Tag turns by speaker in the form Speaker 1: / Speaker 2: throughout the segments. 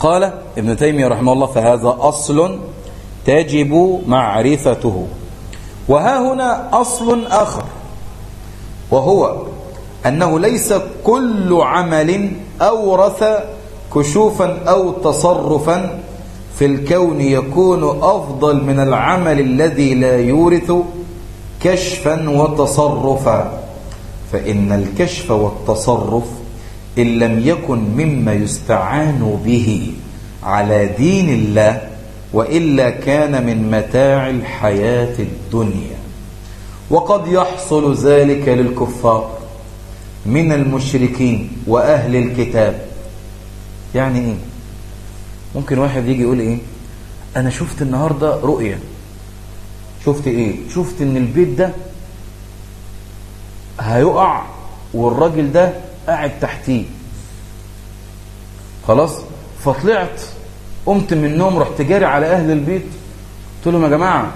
Speaker 1: قال ابن تيمية رحمه الله فهذا أصل تجب معرفته. وها هنا أصل آخر. وهو أنه ليس كل عمل أورث كشوفا أو تصرفا في الكون يكون أفضل من العمل الذي لا يورث كشفا وتصرفا. فإن الكشف والتصرف إن لم يكن مما يستعان به على دين الله وإلا كان من متاع الحياة الدنيا وقد يحصل ذلك للكفار من المشركين وأهل الكتاب يعني إيه؟ ممكن واحد يجي يقول إيه؟ أنا شفت النهاردة رؤية شفت إيه؟ شفت إن البيت ده هيقع والراجل ده قاعد تحتيه خلاص؟ فطلعت قمت من النوم رحت جاري على أهل البيت. قلت لهم يا جماعة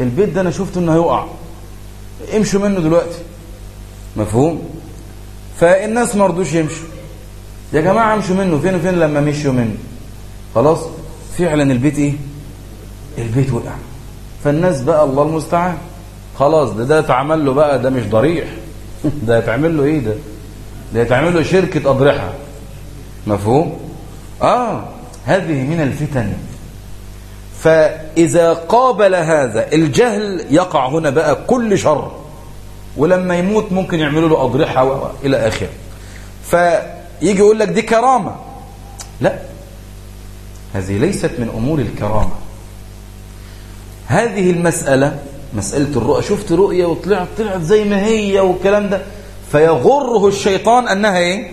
Speaker 1: البيت ده أنا شفت إنه هيقع. امشوا منه دلوقتي. مفهوم؟ فالناس ما رضوش يمشوا. يا جماعة امشوا منه. فين وفين لما مشوا منه؟ خلاص؟ فعلا البيت إيه؟ البيت وقع. فالناس بقى الله المستعان. خلاص ده ده اتعمل له بقى ده مش ضريح. ده يتعمل له إيه ده؟ ده يتعملوا شركة أضرحة. مفهوم؟ آه هذه من الفتن. فإذا قابل هذا الجهل يقع هنا بقى كل شر. ولما يموت ممكن يعملوا له أضرحة إلى آخره فيجي يقول لك دي كرامة. لا. هذه ليست من أمور الكرامة. هذه المسألة مسألة الرؤية شفت رؤية وطلعت طلعت زي ما هي والكلام ده. فيغره الشيطان أنها إيه؟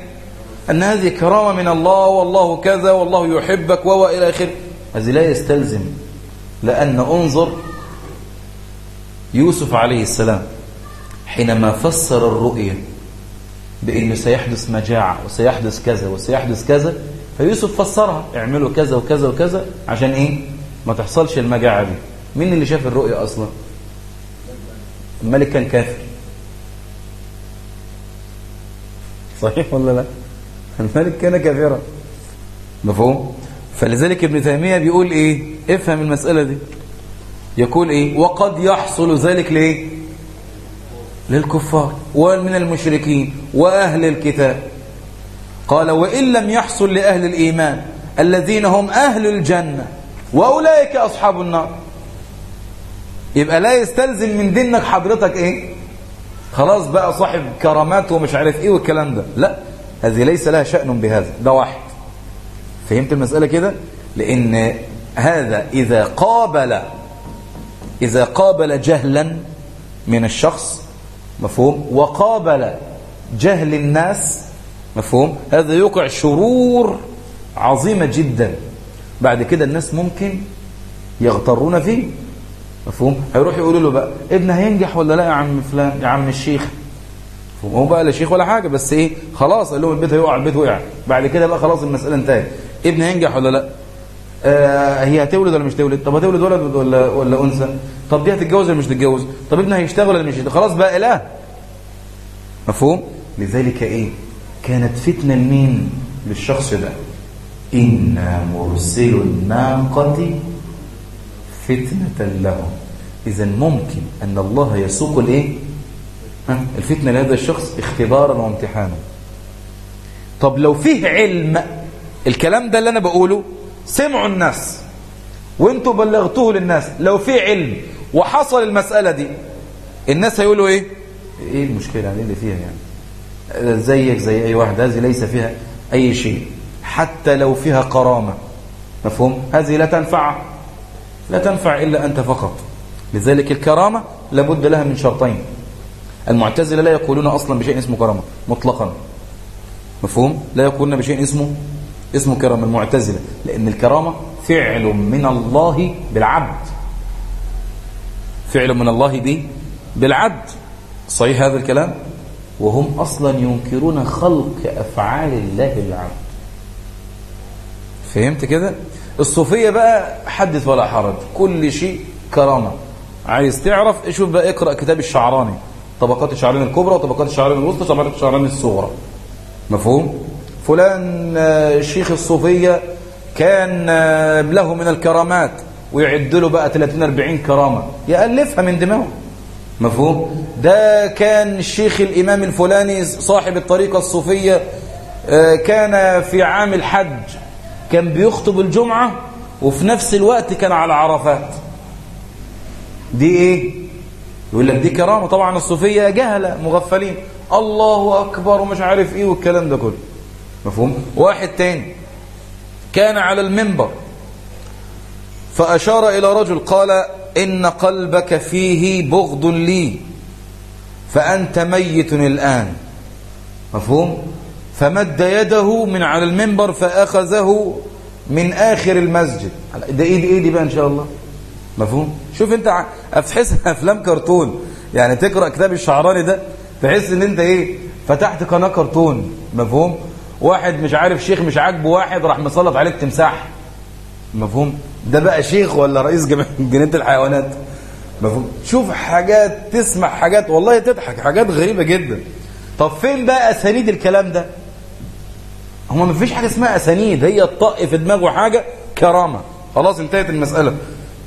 Speaker 1: أن هذه كرامة من الله والله كذا والله يحبك وهو إلى آخره. هذه لا يستلزم. لأن انظر يوسف عليه السلام حينما فسر الرؤية بأنه سيحدث مجاعة وسيحدث كذا وسيحدث كذا فيوسف فسرها اعملوا كذا وكذا وكذا عشان إيه؟ ما تحصلش المجاعة دي. مين اللي شاف الرؤية أصلا؟ الملك كان كافر صحيح ولا لا؟ الملك كان كافرا. مفهوم؟ فلذلك ابن تيمية بيقول إيه؟ افهم المسألة دي. يقول إيه؟ وقد يحصل ذلك ليه؟ للكفار ومن المشركين وأهل الكتاب. قال وإن لم يحصل لأهل الإيمان الذين هم أهل الجنة وأولئك أصحاب النار. يبقى لا يستلزم من دينك حضرتك إيه؟ خلاص بقى صاحب كرامات ومش عارف إيه والكلام ده. لا هذه ليس لها شأن بهذا. ده واحد. فهمت المسألة كده؟ لأن هذا إذا قابل إذا قابل جهلا من الشخص مفهوم؟ وقابل جهل الناس مفهوم؟ هذا يوقع شرور عظيمة جدا. بعد كده الناس ممكن يغترون فيه. مفهوم؟ هيروح يقولوا له بقى ابن هينجح ولا لا يا عم فلان يا عم الشيخ؟ مفهوم؟ هو بقى لا شيخ ولا حاجة بس إيه خلاص قال لهم البيت هيقع البيت وقع. بعد كده بقى خلاص المسألة انتهت. ابن هينجح ولا لا؟ آه، هي هتولد ولا مش هتولد؟ طب هتولد ولد ولا ولا أنثى؟ طب دي هتتجوز ولا مش هتتجوز؟ طب ابنها هيشتغل ولا مش هيشتغل؟ خلاص بقى إله. مفهوم؟ لذلك إيه؟ كانت فتنة لمين؟ للشخص ده. إنا مرسل الناقة فتنة لهم إذا ممكن أن الله يسوق الإيه؟ الفتنة لهذا الشخص اختبارا وامتحانا. طب لو فيه علم الكلام ده اللي أنا بقوله سمعوا الناس وأنتوا بلغتوه للناس لو فيه علم وحصل المسألة دي الناس هيقولوا إيه؟ إيه المشكلة يعني؟ إيه اللي فيها يعني؟ زيك زي أي واحد هذه ليس فيها أي شيء. حتى لو فيها كرامة مفهوم؟ هذه لا تنفع لا تنفع إلا أنت فقط. لذلك الكرامة لابد لها من شرطين. المعتزلة لا يقولون أصلا بشيء اسمه كرامة مطلقا. مفهوم؟ لا يقولون بشيء اسمه اسمه كرامة المعتزلة. لأن الكرامة فعل من الله بالعبد. فعل من الله به بالعبد. صحيح هذا الكلام؟ وهم أصلا ينكرون خلق أفعال الله العبد فهمت كده؟ الصوفية بقى حدث ولا حرج كل شيء كرامة. عايز تعرف شوف بقى اقرأ كتاب الشعراني طبقات الشعراني الكبرى وطبقات الشعراني الوسطى وطبقات الشعراني الصغرى. مفهوم؟ فلان آه، شيخ الصوفية كان آه، له من الكرامات ويعد له بقى 30 40 كرامة. يألفها من دماغه. مفهوم؟ ده كان الشيخ الإمام الفلاني صاحب الطريقة الصوفية آه، كان في عام الحج. كان بيخطب الجمعة وفي نفس الوقت كان على عرفات. دي إيه؟ يقول لك دي كرامة. طبعا الصوفية جهلة مغفلين. الله أكبر ومش عارف إيه والكلام ده كله. مفهوم؟ واحد تاني. كان على المنبر. فأشار إلى رجل قال إن قلبك فيه بغض لي. فأنت ميت الآن. مفهوم؟ فمد يده من على المنبر فأخذه من آخر المسجد. ده إيه دي إيه دي بقى إن شاء الله؟ مفهوم؟ شوف انت افتحسها افلام كرتون. يعني تقرأ كتاب الشعراني ده تحس إن أنت إيه؟ فتحت قناة كرتون. مفهوم؟ واحد مش عارف شيخ مش عاجبه واحد راح مسلط عليك تمساح. مفهوم؟ ده بقى شيخ ولا رئيس جنينة الحيوانات؟ مفهوم؟ شوف حاجات تسمع حاجات والله تضحك. حاجات غريبة جدا. طب فين بقى أسانيد الكلام ده؟ هو مفيش حاجة اسمها أسانيد. هي الطق في دماغه حاجة كرامة. خلاص انتهت المسألة.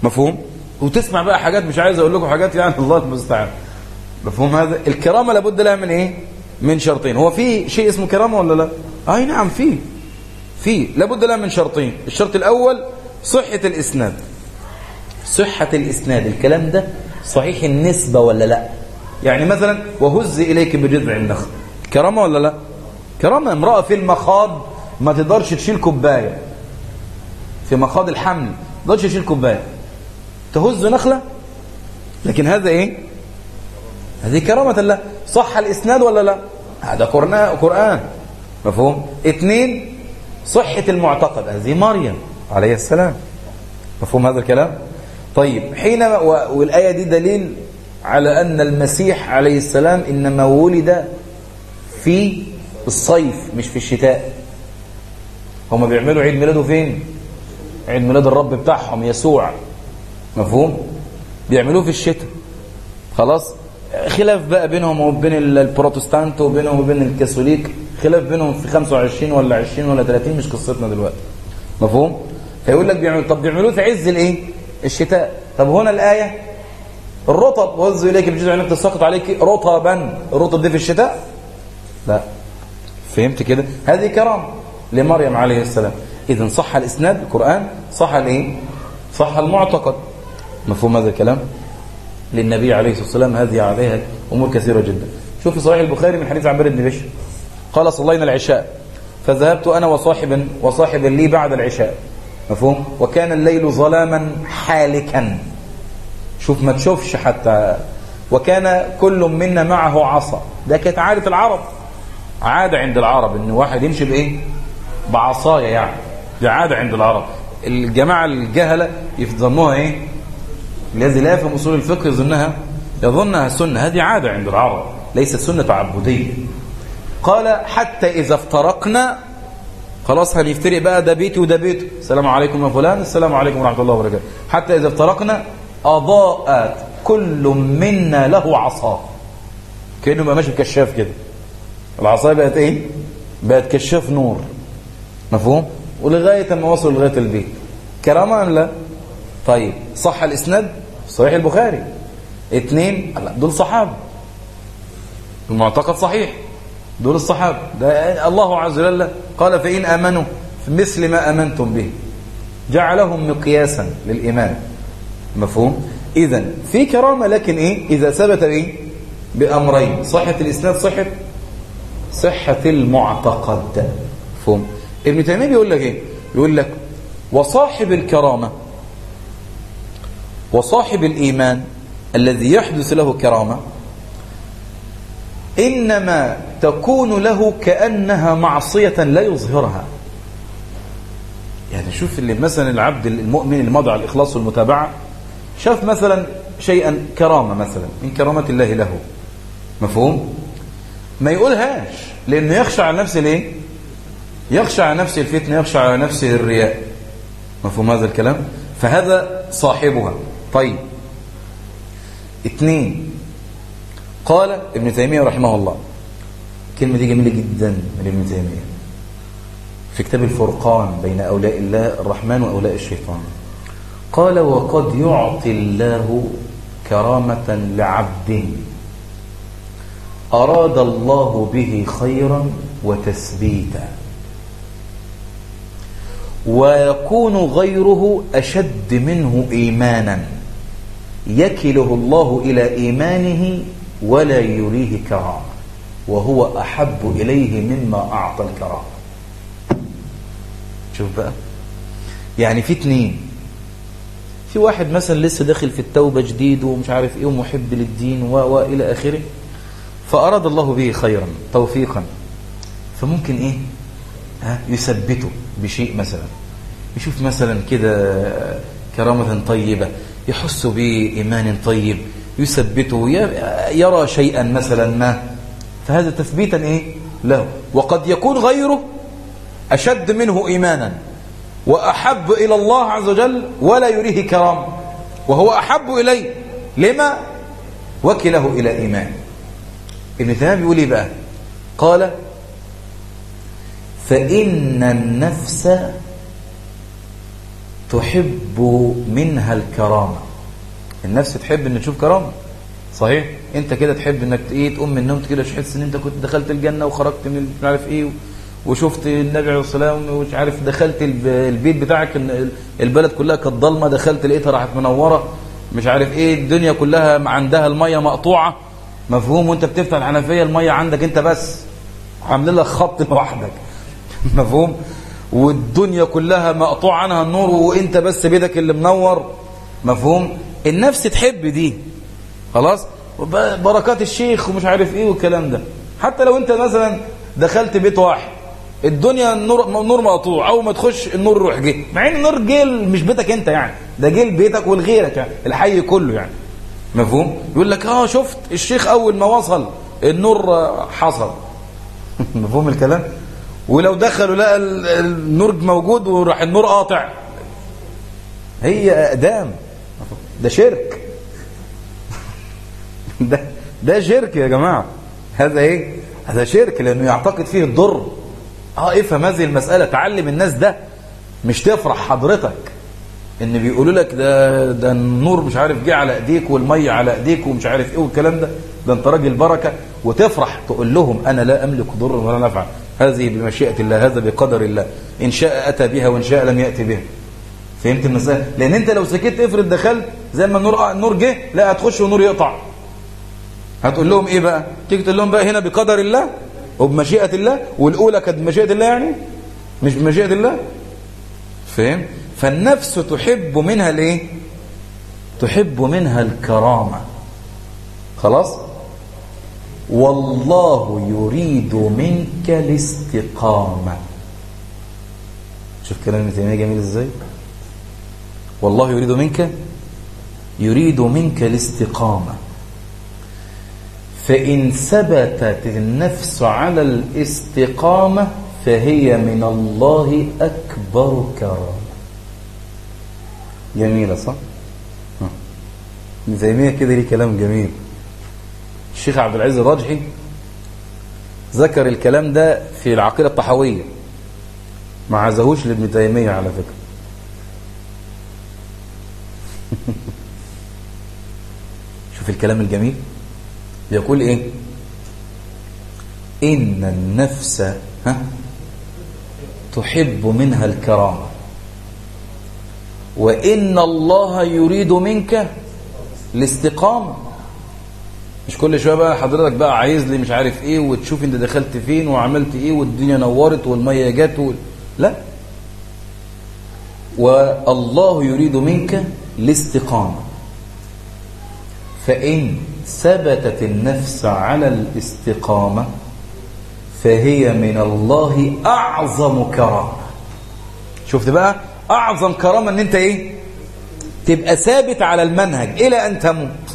Speaker 1: مفهوم؟ وتسمع بقى حاجات مش عايز أقول لكم حاجات يعني الله المستعان. مفهوم هذا؟ الكرامة لابد لها من إيه؟ من شرطين. هو في شيء اسمه كرامة ولا لا؟ أي نعم في. في. لابد لها من شرطين. الشرط الأول صحة الإسناد. صحة الإسناد. الكلام ده صحيح النسبة ولا لا؟ يعني مثلا وهز إليك بجذع النخل. كرامة ولا لا؟ كرامة. امرأة في المخاض ما تقدرش تشيل كوباية. في مخاض الحمل ما تقدرش تشيل كوباية. تهز نخلة. لكن هذا إيه؟ هذه كرامة الله. صح الإسناد ولا لا؟ هذا قرآن. مفهوم؟ اثنين صحة المعتقد. هذه مريم عليه السلام. مفهوم هذا الكلام؟ طيب حينما والآية دي دليل على أن المسيح عليه السلام إنما ولد في الصيف مش في الشتاء. هما بيعملوا عيد ميلاده فين؟ عيد ميلاد الرب بتاعهم يسوع. مفهوم؟ بيعملوه في الشتاء. خلاص؟ خلاف بقى بينهم وبين البروتستانت وبينهم وبين الكاثوليك خلاف بينهم في 25 ولا 20 ولا 30 مش قصتنا دلوقتي. مفهوم؟ فيقول لك بيعملوا طب بيعملوه في عز الايه؟ الشتاء. طب هنا الآية الرطب وز إليك بجزء عينك تسقط عليك رطبا. الرطب دي في الشتاء؟ لا. فهمت كده؟ هذه كرامة لمريم عليه السلام. اذا صح الإسناد القران صح الإيه؟ صح المعتقد. مفهوم هذا الكلام؟ للنبي عليه الصلاة والسلام هذه عليها أمور كثيرة جدا. شوف صحيح البخاري من حديث عمر بن بشر. قال صلينا العشاء. فذهبت أنا وصاحب وصاحب لي بعد العشاء. مفهوم؟ وكان الليل ظلاما حالكا. شوف ما تشوفش حتى وكان كل منا معه عصا. ده كانت عادة العرب. عادة عند العرب إن واحد يمشي بإيه؟ بعصايا يعني. دي عادة عند العرب. الجماعة الجهلة يفضموها إيه؟ الذي لا يفهم أصول الفقه يظنها يظنها سنة. هذه عادة عند العرب ليست سنة تعبدية. قال حتى إذا افترقنا خلاص هنفترق بقى ده بيتي وده بيته السلام عليكم يا فلان السلام عليكم ورحمة الله وبركاته. حتى إذا افترقنا أضاءت كل منا له عصاه كأنه بقى ماشي بكشاف كده. العصاه بقت إيه؟ بقت كشاف نور. مفهوم؟ ولغاية ما وصل لغاية البيت. كرامه أم لا؟ طيب صح الإسناد؟ صحيح البخاري. اتنين دول صحابة. المعتقد صحيح. دول الصحابة. ده الله عز وجل قال فإن أمنوا مثل ما أمنتم به. جعلهم مقياسا للإيمان. مفهوم؟ إذا في كرامة لكن إيه؟ إذا ثبت إيه بأمرين. صحة الإسناد صحة. صحة المعتقد. مفهوم؟ ابن تيمية بيقول لك إيه؟ بيقول لك وصاحب الكرامة وصاحب الإيمان الذي يحدث له كرامة إنما تكون له كأنها معصية لا يظهرها. يعني شوف اللي مثلا العبد المؤمن اللي على الإخلاص والمتابعة شاف مثلا شيئا كرامة مثلا من كرامة الله له. مفهوم؟ ما يقولهاش لأنه يخشى على نفسه ليه يخشى على نفسه الفتنة يخشى على نفسه الرياء. مفهوم هذا الكلام؟ فهذا صاحبها. طيب. اثنين قال ابن تيمية رحمه الله. كلمة دي جميلة جدا من ابن تيمية. في كتاب الفرقان بين أولاء الله الرحمن وأولاء الشيطان. قال وقد يعطي الله كرامة لعبد. أراد الله به خيرا وتثبيتا. ويكون غيره أشد منه إيمانا. يكله الله إلى إيمانه ولا يريه كرامة وهو أحب إليه مما أعطى الكرامة شوف بقى. يعني في اتنين. في واحد مثلا لسه داخل في التوبة جديد ومش عارف إيه ومحب للدين و و إلى آخره فأراد الله به خيرا توفيقا. فممكن إيه؟ ها؟ يثبته بشيء مثلا. يشوف مثلا كده كرامة طيبة. يحس بإيمان طيب يثبته يرى شيئا مثلا ما. فهذا تثبيتا إيه؟ له. وقد يكون غيره أشد منه إيمانا وأحب إلى الله عز وجل ولا يريه كرام وهو أحب إليه. لما؟ وكله إلى إيمان. ابن تيمية بيقول إيه بقى قال فإن النفس تحب منها الكرامة. النفس تحب ان تشوف كرامة. صحيح؟ أنت كده تحب إنك إيه تقوم من النوم كده تحس إن أنت كنت دخلت الجنة وخرجت من مش عارف إيه وشفت النبي عليه الصلاة والسلام ومش عارف دخلت البيت بتاعك البلد كلها كانت ضلمة دخلت لقيتها راحت منورة. مش عارف إيه الدنيا كلها عندها المية مقطوعة. مفهوم؟ وأنت بتفتح الحنفية المية عندك أنت بس. عاملين لك خط لوحدك. مفهوم؟ والدنيا كلها مقطوع عنها النور وانت بس بيدك اللي منور. مفهوم؟ النفس تحب دي. خلاص؟ بركات الشيخ ومش عارف إيه والكلام ده. حتى لو انت مثلا دخلت بيت واحد الدنيا النور نور مقطوع أول ما تخش النور روح جه. مع إن النور جه مش بيتك انت يعني ده جه لبيتك ولغيرك يعني الحي كله يعني. مفهوم؟ يقول لك آه شفت الشيخ أول ما وصل النور حصل. مفهوم الكلام؟ ولو دخلوا لقى النور موجود وراح النور قاطع. هي أقدام. ده شرك. ده ده شرك يا جماعة. هذا إيه؟ هذا شرك لأنه يعتقد فيه الضر. آه افهم هذه المسألة تعلم الناس ده. مش تفرح حضرتك. إن بيقولوا لك ده ده النور مش عارف جه على إيديك والمية على إيديك ومش عارف إيه والكلام ده. ده أنت راجل بركة. وتفرح تقول لهم أنا لا أملك ضر ولا نفع. هذه بمشيئة الله هذا بقدر الله. إن شاء أتى بها وإن شاء لم يأتي بها. فهمت المسألة؟ لأن أنت لو سكت افرض دخلت زي ما النور آه، النور جه لا هتخش والنور يقطع. هتقول لهم إيه بقى؟ تيجي تقول لهم بقى هنا بقدر الله وبمشيئة الله والأولى كانت بمشيئة الله يعني؟ مش بمشيئة الله؟ فهم؟ فالنفس تحب منها الإيه؟ تحب منها الكرامة. خلاص؟ والله يريد منك الاستقامة. شوف كلام ابن تيمية جميل إزاي والله يريد منك يريد منك الاستقامة. فإن ثبتت النفس على الاستقامة فهي من الله أكبر كرامة. جميلة صح؟ ابن تيمية كده ليه كلام جميل الشيخ عبد العزيز الراجحي ذكر الكلام ده في العقيدة الطحوية ما زهوش لابن تيمية على فكرة. شوف الكلام الجميل. يقول إيه؟ إن النفس ها تحب منها الكرامة. وإن الله يريد منك الاستقامة. مش كل شوية بقى حضرتك بقى عايز لي مش عارف إيه وتشوف أنت دخلت فين وعملت إيه والدنيا نورت والمية جت و... لا. والله يريد منك الاستقامة. فإن ثبتت النفس على الاستقامة فهي من الله أعظم كرامة. شفت بقى؟ أعظم كرامة إن أنت إيه؟ تبقى ثابت على المنهج إلى أن تموت.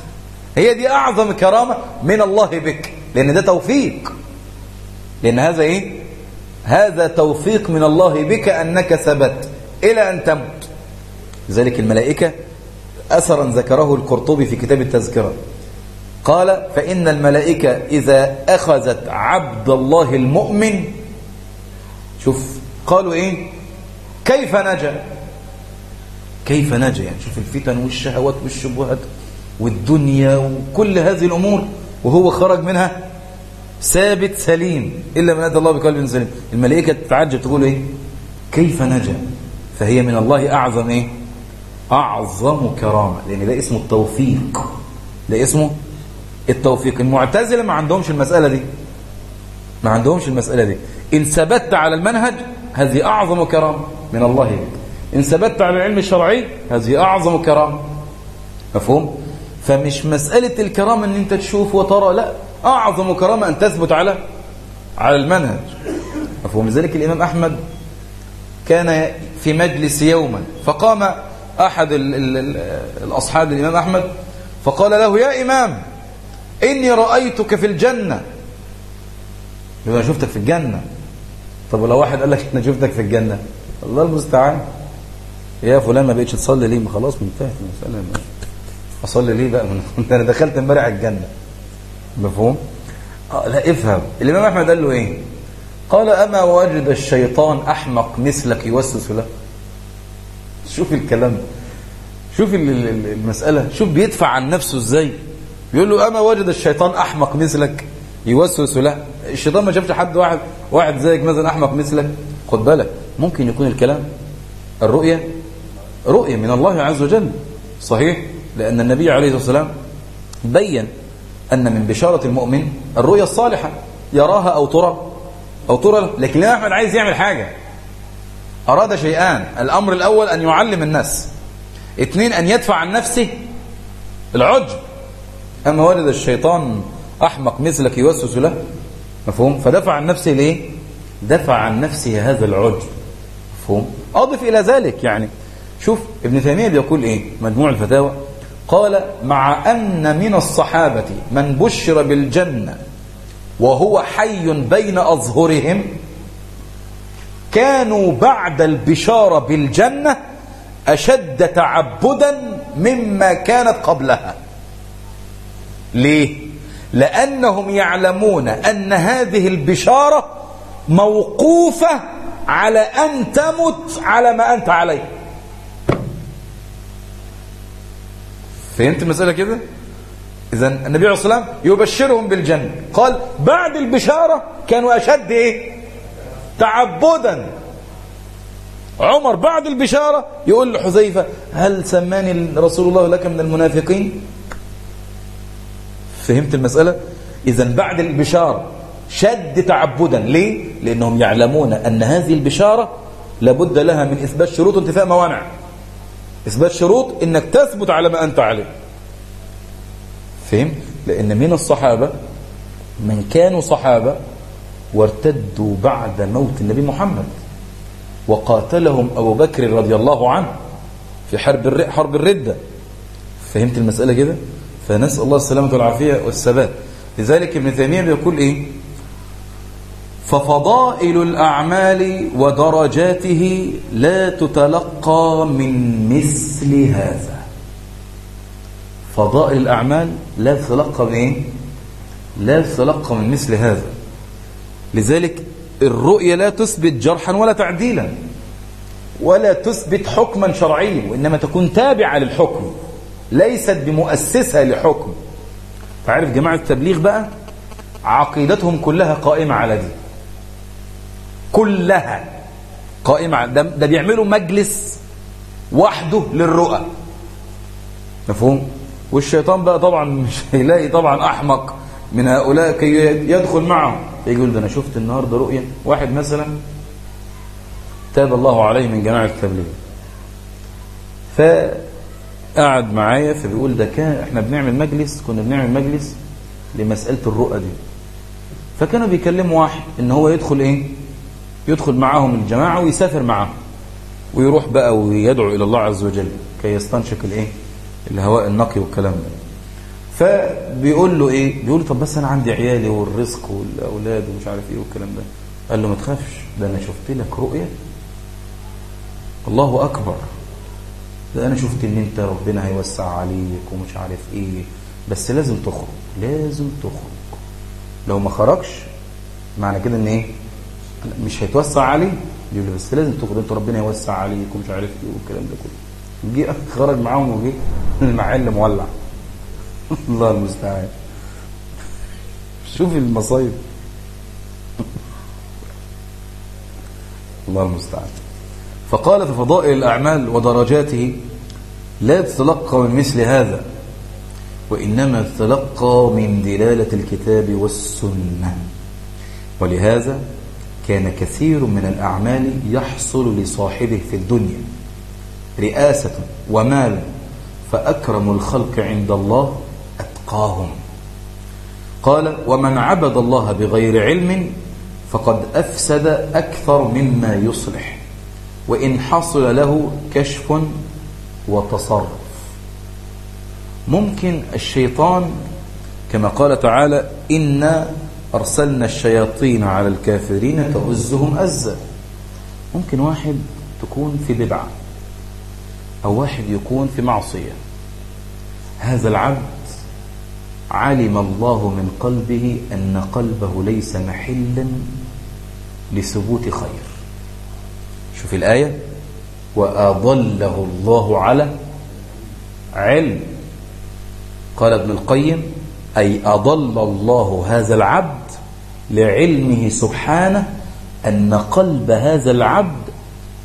Speaker 1: هي دي أعظم كرامة من الله بك. لأن ده توفيق. لأن هذا إيه؟ هذا توفيق من الله بك أنك ثبت إلى أن تمت ذلك الملائكة أثرا ذكره القرطبي في كتاب التذكرة. قال فإن الملائكة إذا أخذت عبد الله المؤمن شوف قالوا إيه؟ كيف نجا؟ كيف نجا؟ يعني شوف الفتن والشهوات والشبهات. والدنيا وكل هذه الأمور وهو خرج منها ثابت سليم إلا من أدى الله بقلب سليم. الملائكة تعجب تقول إيه؟ كيف نجا؟ فهي من الله أعظم إيه؟ أعظم كرامة لأن ده اسمه التوفيق. ده اسمه التوفيق. المعتزلة ما عندهمش المسألة دي. ما عندهمش المسألة دي. إن ثبت على المنهج هذه أعظم كرامة من الله. إن ثبت على العلم الشرعي هذه أعظم كرامة. مفهوم؟ فمش مسألة الكرامة ان انت تشوف وترى لا أعظم كرامة أن تثبت على على المنهج. مفهوم؟ ذلك الإمام أحمد كان في مجلس يوما فقام أحد ال ال الـ الأصحاب الامام أحمد فقال له يا إمام إني رأيتك في الجنة. يقول أنا شفتك في الجنة. طب ولو واحد قال لك أنا شفتك في الجنة؟ الله المستعان. يا فلان ما بقتش تصلي ليه؟ ما خلاص انتهت المساله أصلي ليه بقى؟ من أنا دخلت امبارح الجنة. مفهوم؟ آه لا افهم. الإمام أحمد قال له إيه؟ قال أما وجد الشيطان أحمق مثلك يوسوس له. شوف الكلام. شوف المسألة. شوف بيدفع عن نفسه إزاي. بيقول له أما وجد الشيطان أحمق مثلك يوسوس له. الشيطان ما شافش حد واحد واحد زيك مثلا أحمق مثلك؟ خد بالك ممكن يكون الكلام الرؤية رؤية من الله عز وجل. صحيح؟ لأن النبي عليه الصلاة والسلام بين أن من بشارة المؤمن الرؤية الصالحة يراها أو ترى أو ترى لكن ليه أحمد عايز يعمل حاجة. أراد شيئان. الأمر الأول أن يعلم الناس. اثنين أن يدفع عن نفسه العجب. أما والد الشيطان أحمق مثلك يوسوس له مفهوم؟ فدفع عن نفسه ليه؟ دفع عن نفسه هذا العجب. مفهوم؟ أضف إلى ذلك يعني. شوف ابن تيمية بيقول إيه؟ مجموع الفتاوى. قال مع أن من الصحابة من بشر بالجنة وهو حي بين أظهرهم كانوا بعد البشارة بالجنة أشد تعبدا مما كانت قبلها ليه؟ لأنهم يعلمون أن هذه البشارة موقوفة على أن تمت على ما أنت عليه فهمت المسألة كده؟ إذا النبي عليه الصلاة والسلام يبشرهم بالجنة. قال بعد البشارة كانوا أشد إيه؟ تعبدا. عمر بعد البشارة يقول لحذيفة هل سماني رسول الله لك من المنافقين؟ فهمت المسألة؟ إذا بعد البشارة شد تعبدا. ليه؟ لأنهم يعلمون أن هذه البشارة لابد لها من إثبات شروط وانتفاء موانع. إثبات شروط إنك تثبت على ما أنت عليه. فهم؟ لأن من الصحابة من كانوا صحابة وارتدوا بعد موت النبي محمد. وقاتلهم أبو بكر رضي الله عنه في حرب حرب الردة. فهمت المسألة كده؟ فنسأل الله السلامة والعافية والثبات. لذلك ابن تيمية بيقول إيه؟ ففضائل الأعمال ودرجاته لا تتلقى من مثل هذا. فضائل الأعمال لا تتلقى من إيه؟ لا تتلقى من مثل هذا. لذلك الرؤية لا تثبت جرحا ولا تعديلا ولا تثبت حكما شرعيا وإنما تكون تابعة للحكم ليست بمؤسسة لحكم. فعارف جماعة التبليغ بقى؟ عقيدتهم كلها قائمة على دي. كلها قائمة ده, ده بيعملوا مجلس وحده للرؤى. مفهوم؟ والشيطان بقى طبعا مش هيلاقي طبعا أحمق من هؤلاء كي يدخل معهم. يقول ده أنا شفت النهاردة رؤيا واحد مثلا تاب الله عليه من جماعة التبليغ. فقعد معايا فبيقول ده كان إحنا بنعمل مجلس كنا بنعمل مجلس لمسألة الرؤى دي. فكانوا بيكلموا واحد إن هو يدخل إيه؟ يدخل معاهم الجماعة ويسافر معاهم ويروح بقى ويدعو إلى الله عز وجل كي يستنشق الإيه؟ الهواء النقي والكلام ده. فبيقول له إيه؟ بيقول له طب بس أنا عندي عيالي والرزق والأولاد ومش عارف إيه والكلام ده. قال له ما تخافش ده أنا شفت لك رؤية. الله أكبر. ده أنا شفت إن أنت ربنا هيوسع عليك ومش عارف إيه. بس لازم تخرج لازم تخرج. لو ما خرجش معنى كده إن إيه؟ مش هيتوسع عليه. يقول لي بس لازم تاخد انت ربنا يوسع عليك ومش عارف إيه والكلام ده كله. جه خرج معاهم وجه المعلم مولع. الله المستعان. شوف المصايب. الله المستعان. فقال في فضائل الأعمال ودرجاته لا تتلقى من مثل هذا وإنما تتلقى من دلالة الكتاب والسنة. ولهذا كان كثير من الأعمال يحصل لصاحبه في الدنيا. رئاسة ومال فأكرم الخلق عند الله أتقاهم. قال ومن عبد الله بغير علم فقد أفسد أكثر مما يصلح وإن حصل له كشف وتصرف. ممكن الشيطان كما قال تعالى إِنَّا أرسلنا الشياطين على الكافرين تؤزهم أزا. ممكن واحد تكون في بدعة أو واحد يكون في معصية. هذا العبد علم الله من قلبه أن قلبه ليس محلا لثبوت خير. شوف الآية. وأضله الله على علم. قال ابن القيم أي أضل الله هذا العبد لعلمه سبحانه أن قلب هذا العبد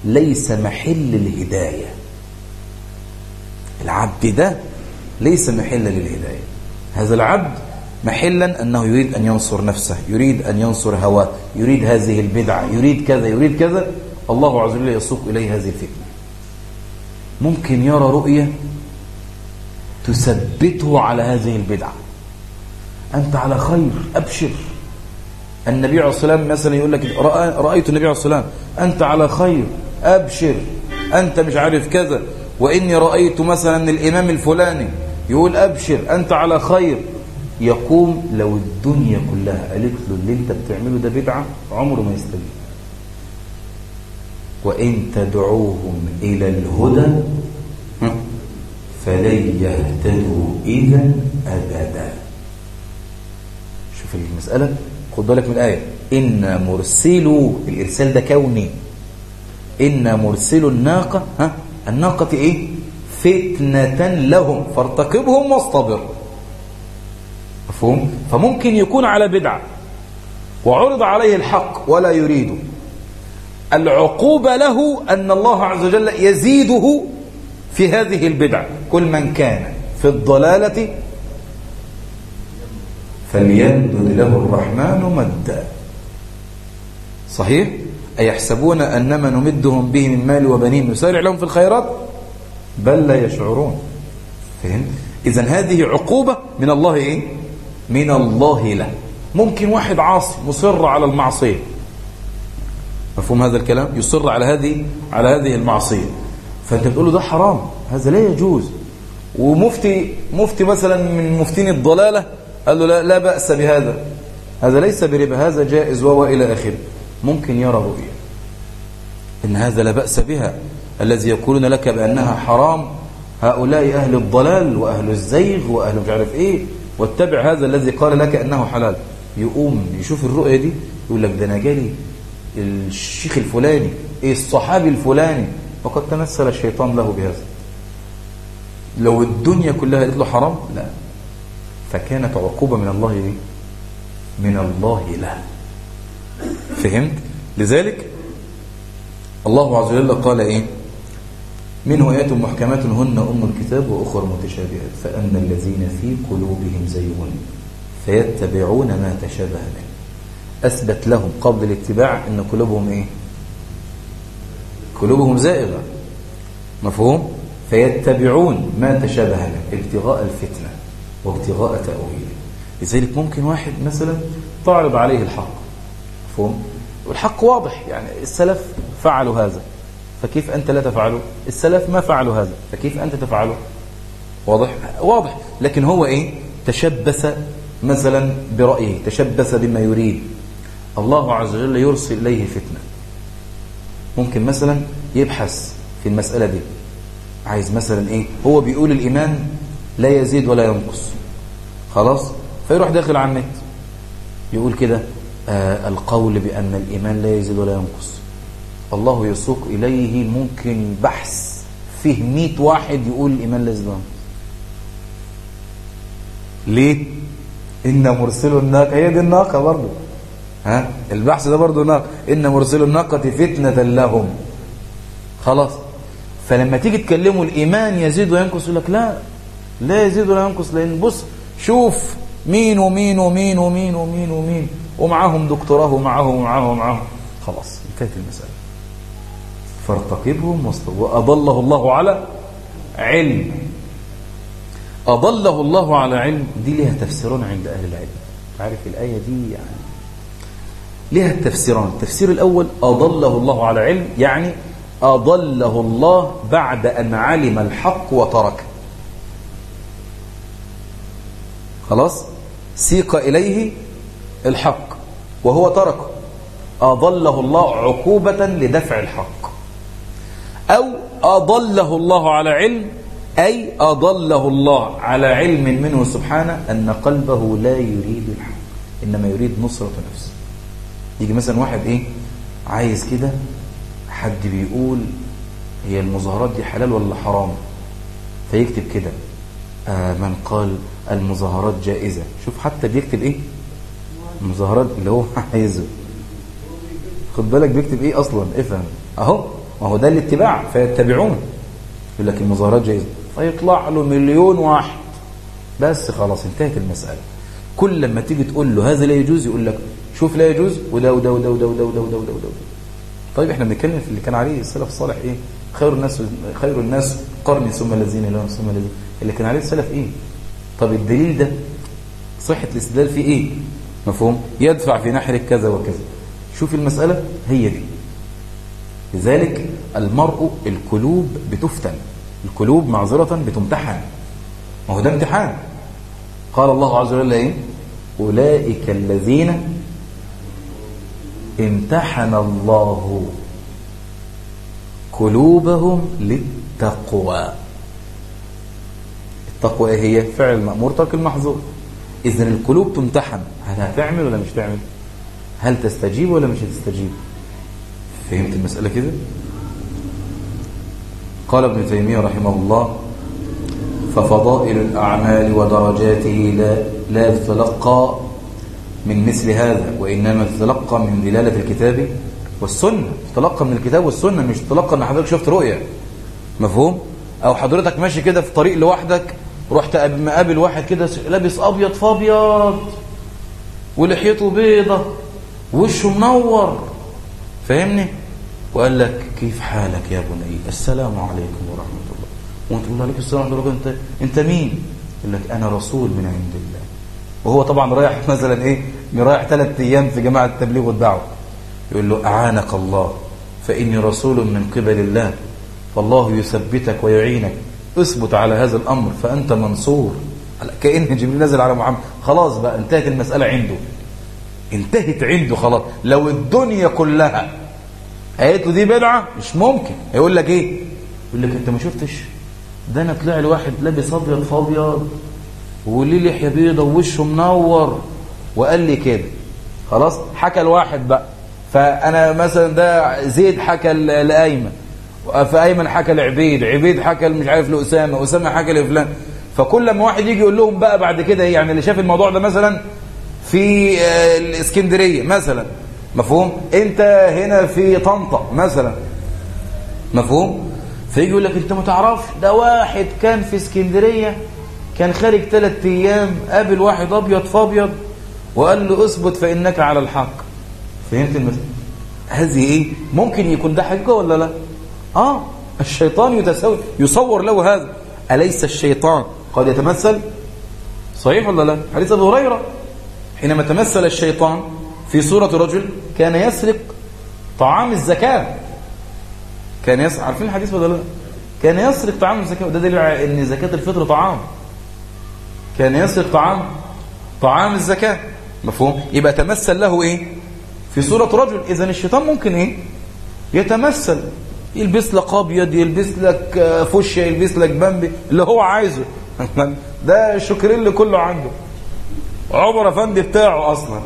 Speaker 1: ليس محل الهداية العبد ده ليس محلا للهداية. هذا العبد محلا أنه يريد أن ينصر نفسه يريد أن ينصر هواه يريد هذه البدعة يريد كذا يريد كذا. الله عز وجل يسوق إليه هذه الفتنة. ممكن يرى رؤية تثبته على هذه البدعة. أنت على خير أبشر. النبي عليه الصلاة مثلا يقول لك رأيت النبي عليه الصلاة أنت على خير أبشر. أنت مش عارف كذا. وإني رأيت مثلا الإمام الفلاني يقول أبشر أنت على خير. يقوم لو الدنيا كلها قالت له اللي أنت بتعمله ده بدعة عمره ما يستجيب. وإن تدعوهم إلى الهدى فلن يهتدوا. إذا أبدا في المسألة. خد بالك من الآية. إن مرسلوا الإرسال ده كوني. إن مرسلوا الناقة. ها؟ الناقة إيه؟ فتنة لهم. فارتقبهم واصطبر. مفهوم؟ فممكن يكون على بدعة. وعرض عليه الحق ولا يريد. العقوبة له أن الله عز وجل يزيده في هذه البدعة. كل من كان في الضلالة فليمدد له الرحمن مدا. صحيح؟ أيحسبون أنما نمدهم به من مال وبنين نسارع لهم في الخيرات بل لا يشعرون. فهمت؟ إذا هذه عقوبة من الله إيه؟ من الله له. ممكن واحد عاصي مصر على المعصية. مفهوم هذا الكلام؟ يصر على هذه على هذه المعصية. فأنت بتقول له ده حرام. هذا لا يجوز. ومفتي مفتي مثلا من مفتين الضلالة قال له لا, لا بأس بهذا. هذا ليس بربا هذا جائز وهو إلى آخره. ممكن يرى رؤيا إن هذا لا بأس بها. الذي يقولون لك بأنها حرام. هؤلاء أهل الضلال وأهل الزيغ وأهل مش عارف إيه. واتبع هذا الذي قال لك أنه حلال. يقوم يشوف الرؤية دي يقول لك ده أنا جالي الشيخ الفلاني إيه الصحابي الفلاني. وقد تمثل الشيطان له بهذا. لو الدنيا كلها قالت له حرام لا. فكانت عقوبة من الله من الله له. فهمت؟ لذلك الله عز وجل قال إيه؟ منه آيات محكمات هن أم الكتاب وأخر متشابهات. فأما الذين في قلوبهم زيغ فيتبعون ما تشابه منه. أثبت لهم قبل الاتباع أن قلوبهم إيه؟ قلوبهم زائغة. مفهوم؟ فيتبعون ما تشابه منه ابتغاء الفتنة. وابتغاء تأويله. لذلك ممكن واحد مثلا تعرض عليه الحق. مفهوم؟ والحق واضح يعني السلف فعلوا هذا. فكيف أنت لا تفعله؟ السلف ما فعلوا هذا فكيف أنت تفعله؟ واضح؟ واضح. لكن هو إيه؟ تشبث مثلا برأيه تشبث بما يريد. الله عز وجل يرسل إليه فتنة. ممكن مثلا يبحث في المسألة دي. عايز مثلا إيه؟ هو بيقول الإيمان لا يزيد ولا ينقص. خلاص؟ فيروح داخل على النت. يقول كده آه، القول بأن الإيمان لا يزيد ولا ينقص. الله يسوق إليه ممكن بحث فيه ميت واحد يقول الإيمان لا يزيد ولا ينقص. ليه؟ إن مرسل الناقة هي دي الناقة برضه ها؟ البحث ده برضه ناقة. إن مرسل الناقة فتنة لهم. خلاص؟ فلما تيجي تكلمه الإيمان يزيد وينقص يقول لك لا. لا يزيد ولا ينقص لأن بص شوف مين ومين ومين ومين ومين ومين ومعاهم دكتوراه ومعاهم ومعاهم ومعاهم خلاص انتهت المسألة فارتقبهم وأضله الله على علم. أضله الله على علم. دي ليها تفسيران عند أهل العلم. عارف الآية دي يعني ليها التفسيران التفسير الأول أضله الله على علم يعني أضله الله بعد أن علم الحق وتركه خلاص؟ سيق إليه الحق وهو تركه أضله الله عقوبة لدفع الحق. أو أضله الله على علم أي أضله الله على علم منه سبحانه أن قلبه لا يريد الحق إنما يريد نصرة نفسه. يجي مثلا واحد إيه؟ عايز كده حد بيقول هي المظاهرات دي حلال ولا حرام؟ فيكتب كده آه، من قال المظاهرات جائزة. شوف حتى بيكتب إيه؟ المظاهرات اللي هو عايزه. خد بالك بيكتب إيه أصلا؟ افهم. أهو. ما هو ده الاتباع. فيتبعون. يقول لك المظاهرات جائزة. فيطلع له مليون واحد. بس خلاص انتهت المسألة. كل لما تيجي تقول له هذا لا يجوز يقول لك شوف لا يجوز وده وده وده وده وده وده وده وده, وده. طيب إحنا بنتكلم في اللي كان عليه السلف الصالح إيه؟ خير الناس خير الناس قرني ثم الذين لهم ثم الذين. اللي كان عليه السلف إيه؟ طب الدليل ده صحة الاستدلال في إيه؟ مفهوم؟ يدفع في نحرك كذا وكذا. شوف المسألة هي دي. لذلك المرء القلوب بتفتن. القلوب معذرة بتمتحن. ما هو ده امتحان. قال الله عز وجل إيه؟ أولئك الذين امتحن الله قلوبهم للتقوى. التقوى إيه هي فعل مأمور ترك المحظور. اذا القلوب تمتحن. هل هتعمل ولا مش تعمل؟ هل تستجيب ولا مش هتستجيب فهمت المسألة كده؟ قال ابن تيمية رحمه الله ففضائل الأعمال ودرجاته لا, لا تتلقى من مثل هذا وإنما تتلقى من دلالة الكتاب والسنة. تتلقى من الكتاب والسنة مش تتلقى أن حضرتك شفت رؤية. مفهوم؟ أو حضرتك ماشي كده في طريق لوحدك رحت مقابل واحد كده لابس أبيض فأبيض ولحيته بيضة وشه منور. فاهمني؟ وقال لك كيف حالك يا بني؟ السلام عليكم ورحمة الله. وأنت تقول عليك السلام ورحمة الله. انت أنت مين؟ يقول لك أنا رسول من عند الله. وهو طبعا رايح مثلا إيه؟ رايح ثلاث أيام في جماعة التبليغ والدعوة. يقول له أعانك الله فإني رسول من قبل الله فالله يثبتك ويعينك. اثبت على هذا الأمر فأنت منصور. كأن جبريل نزل على محمد. خلاص بقى انتهت المسألة عنده. انتهت عنده خلاص. لو الدنيا كلها قالت له دي بدعة مش ممكن. هيقول لك إيه؟ يقول لك أنت ما شفتش؟ ده أنا طلع الواحد لابس أبيض فابيض وليه لحيه بيضة ووشه منور وقال لي كده. خلاص؟ حكى الواحد بقى. فأنا مثلا ده زيد حكى لأيمن. فايمن حكى لعبيد عبيد حكى مش عارف لأسامة أسامة حكى لفلان. فكل لما واحد يجي يقول لهم بقى بعد كده إيه؟ يعني اللي شاف الموضوع ده مثلا في آه، الإسكندرية مثلا. مفهوم؟ أنت هنا في طنطا مثلا. مفهوم؟ فيجي يقول لك أنت ما تعرفش؟ ده واحد كان في إسكندرية كان خارج ثلاث أيام قابل واحد أبيض فابيض وقال له اثبت فإنك على الحق. فهمت المثل هذه إيه؟ ممكن يكون ده حقيقة ولا لا؟ آه الشيطان يتساوي يصور له هذا. أليس الشيطان قد يتمثل؟ صحيح ولا لا؟ حديث أبو هريرة. حينما تمثل الشيطان في صورة رجل كان يسرق طعام الزكاة. كان يسرق عارفين الحديث ولا لا؟ كان يسرق طعام الزكاة وده دليل على إن زكاة الفطر طعام. كان يسرق طعام طعام الزكاة. مفهوم؟ يبقى تمثل له إيه؟ في صورة رجل. اذا الشيطان ممكن إيه؟ يتمثل. يلبس لك أبيض يلبس لك آه، فوشيا يلبس لك بامبي اللي هو عايزه. ده شكرين كله عنده. عمر افندي بتاعه أصلا.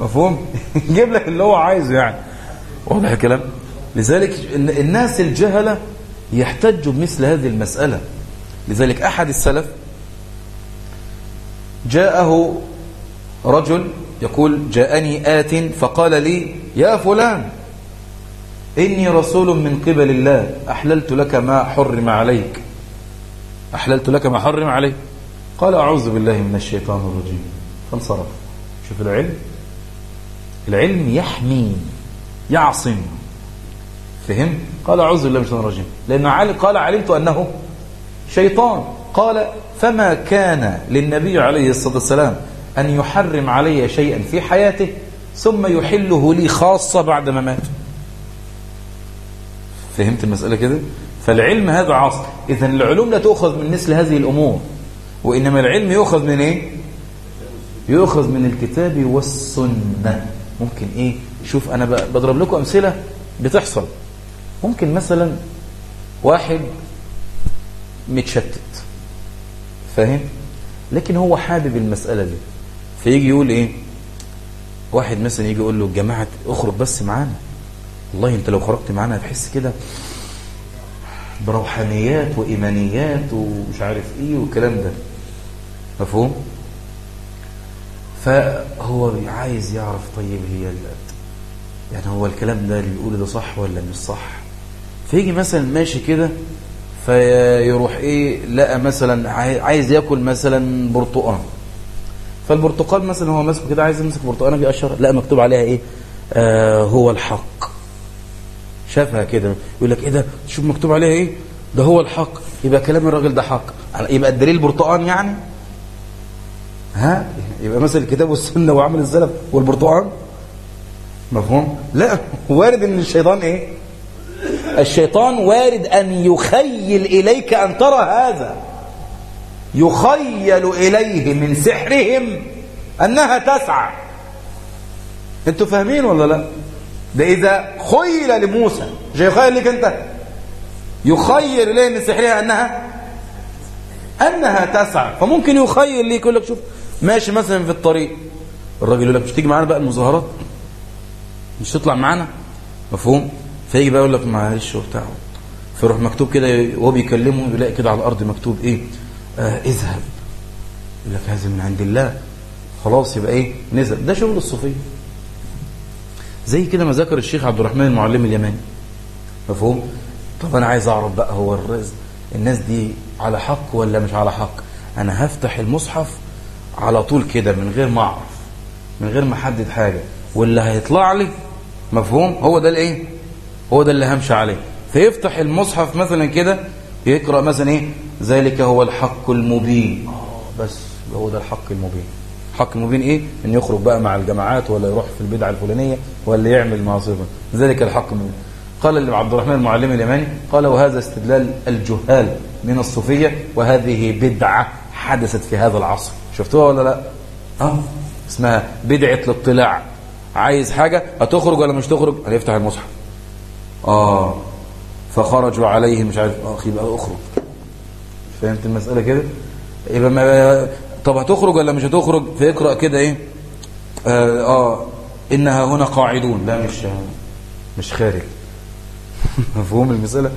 Speaker 1: مفهوم؟ يجيب لك اللي هو عايزه يعني. واضح الكلام؟ لذلك الناس الجهلة يحتجوا بمثل هذه المسألة. لذلك أحد السلف جاءه رجل يقول جاءني آت فقال لي يا فلان. إني رسول من قبل الله أحللت لك ما حرم عليك أحللت لك ما حرم عليك قال أعوذ بالله من الشيطان الرجيم فانصرف شوف العلم العلم يحمي يعصم فهم قال أعوذ بالله من الشيطان الرجيم لأن علي قال علمت أنه شيطان قال فما كان للنبي عليه الصلاة والسلام أن يحرم علي شيئا في حياته ثم يحله لي خاصة بعد مماته ما فهمت المسألة كده؟ فالعلم هذا عصر. إذا العلوم لا تؤخذ من مثل هذه الأمور وإنما العلم يؤخذ من إيه؟ يؤخذ من الكتاب والسنة. ممكن إيه؟ شوف أنا بضرب لكم أمثلة بتحصل. ممكن مثلا واحد متشتت فاهم؟ لكن هو حابب المسألة دي. فيجي يقول إيه؟ واحد مثلا يجي يقول له جماعة اخرج بس معانا. والله انت لو خرجت معانا هتحس كده بروحانيات وإيمانيات ومش عارف إيه والكلام ده. مفهوم؟ فهو عايز يعرف طيب هي يعني هو الكلام ده اللي بيقوله ده صح ولا مش صح؟ فيجي مثلا ماشي كده فيروح إيه لقى مثلا عايز ياكل مثلا برتقال فالبرتقال مثلا هو ماسكه كده عايز يمسك برتقاله بيقشرها لا مكتوب عليها إيه؟ آه، هو الحق. شافها كده. يقول لك إيه ده؟ شوف مكتوب عليها إيه؟ ده هو الحق. يبقى كلام الراجل ده حق. يبقى الدليل برتقان يعني؟ ها؟ يبقى مثل الكتاب والسنة وعمل السلف والبرتقان؟ مفهوم؟ لا. وارد إن الشيطان إيه؟ الشيطان وارد أن يخيل إليك أن ترى هذا. يخيل إليه من سحرهم أنها تسعى. أنتوا فاهمين ولا لا؟ ده إذا خيل لموسى. مش هيخيل لك أنت. يخيل إليه من سحرها أنها؟ أنها تسعى. فممكن يخيل ليك يقول لك شوف ماشي مثلا في الطريق. الراجل يقول لك مش تيجي معانا بقى المظاهرات؟ مش تطلع معانا؟ مفهوم؟ فيجي بقى يقول لك معلش وبتاع. فيروح مكتوب كده وهو بيكلمه يلاقي كده على الأرض مكتوب إيه؟ آه اذهب. يقول لك هذا من عند الله. خلاص يبقى إيه؟ نزل. ده شغل الصوفية. زي كده ما ذكر الشيخ عبد الرحمن المعلم اليماني مفهوم؟ طب أنا عايز أعرف بقى هو الرزق الناس دي على حق ولا مش على حق؟ أنا هفتح المصحف على طول كده من غير ما أعرف من غير ما أحدد حاجة. واللي هيطلع لي مفهوم؟ هو ده الإيه؟ هو ده اللي همشي عليه. فيفتح المصحف مثلا كده يقرأ مثلا إيه؟ ذلك هو الحق المبين. آه، بس هو ده الحق المبين. حق مبين إيه؟ أن يخرج بقى مع الجماعات ولا يروح في البدعة الفلانية ولا يعمل معصيه ذلك الحق مبين. قال عبد الرحمن المعلم اليماني قال وهذا استدلال الجهال من الصوفية وهذه بدعة حدثت في هذا العصر. شفتوها ولا لا؟ أه؟ اسمها بدعة الاطلاع. عايز حاجة؟ هتخرج ولا مش تخرج؟ هنفتح المصحف. آه. فخرجوا عليه مش عارف. آه، أخي بقى أخرج. فهمت المسألة كده؟ يبقى ما طب هتخرج ولا مش هتخرج؟ فاقرا كده إيه؟ آه, آه إنها هنا قاعدون. لا مش مش خارج. مفهوم المسألة؟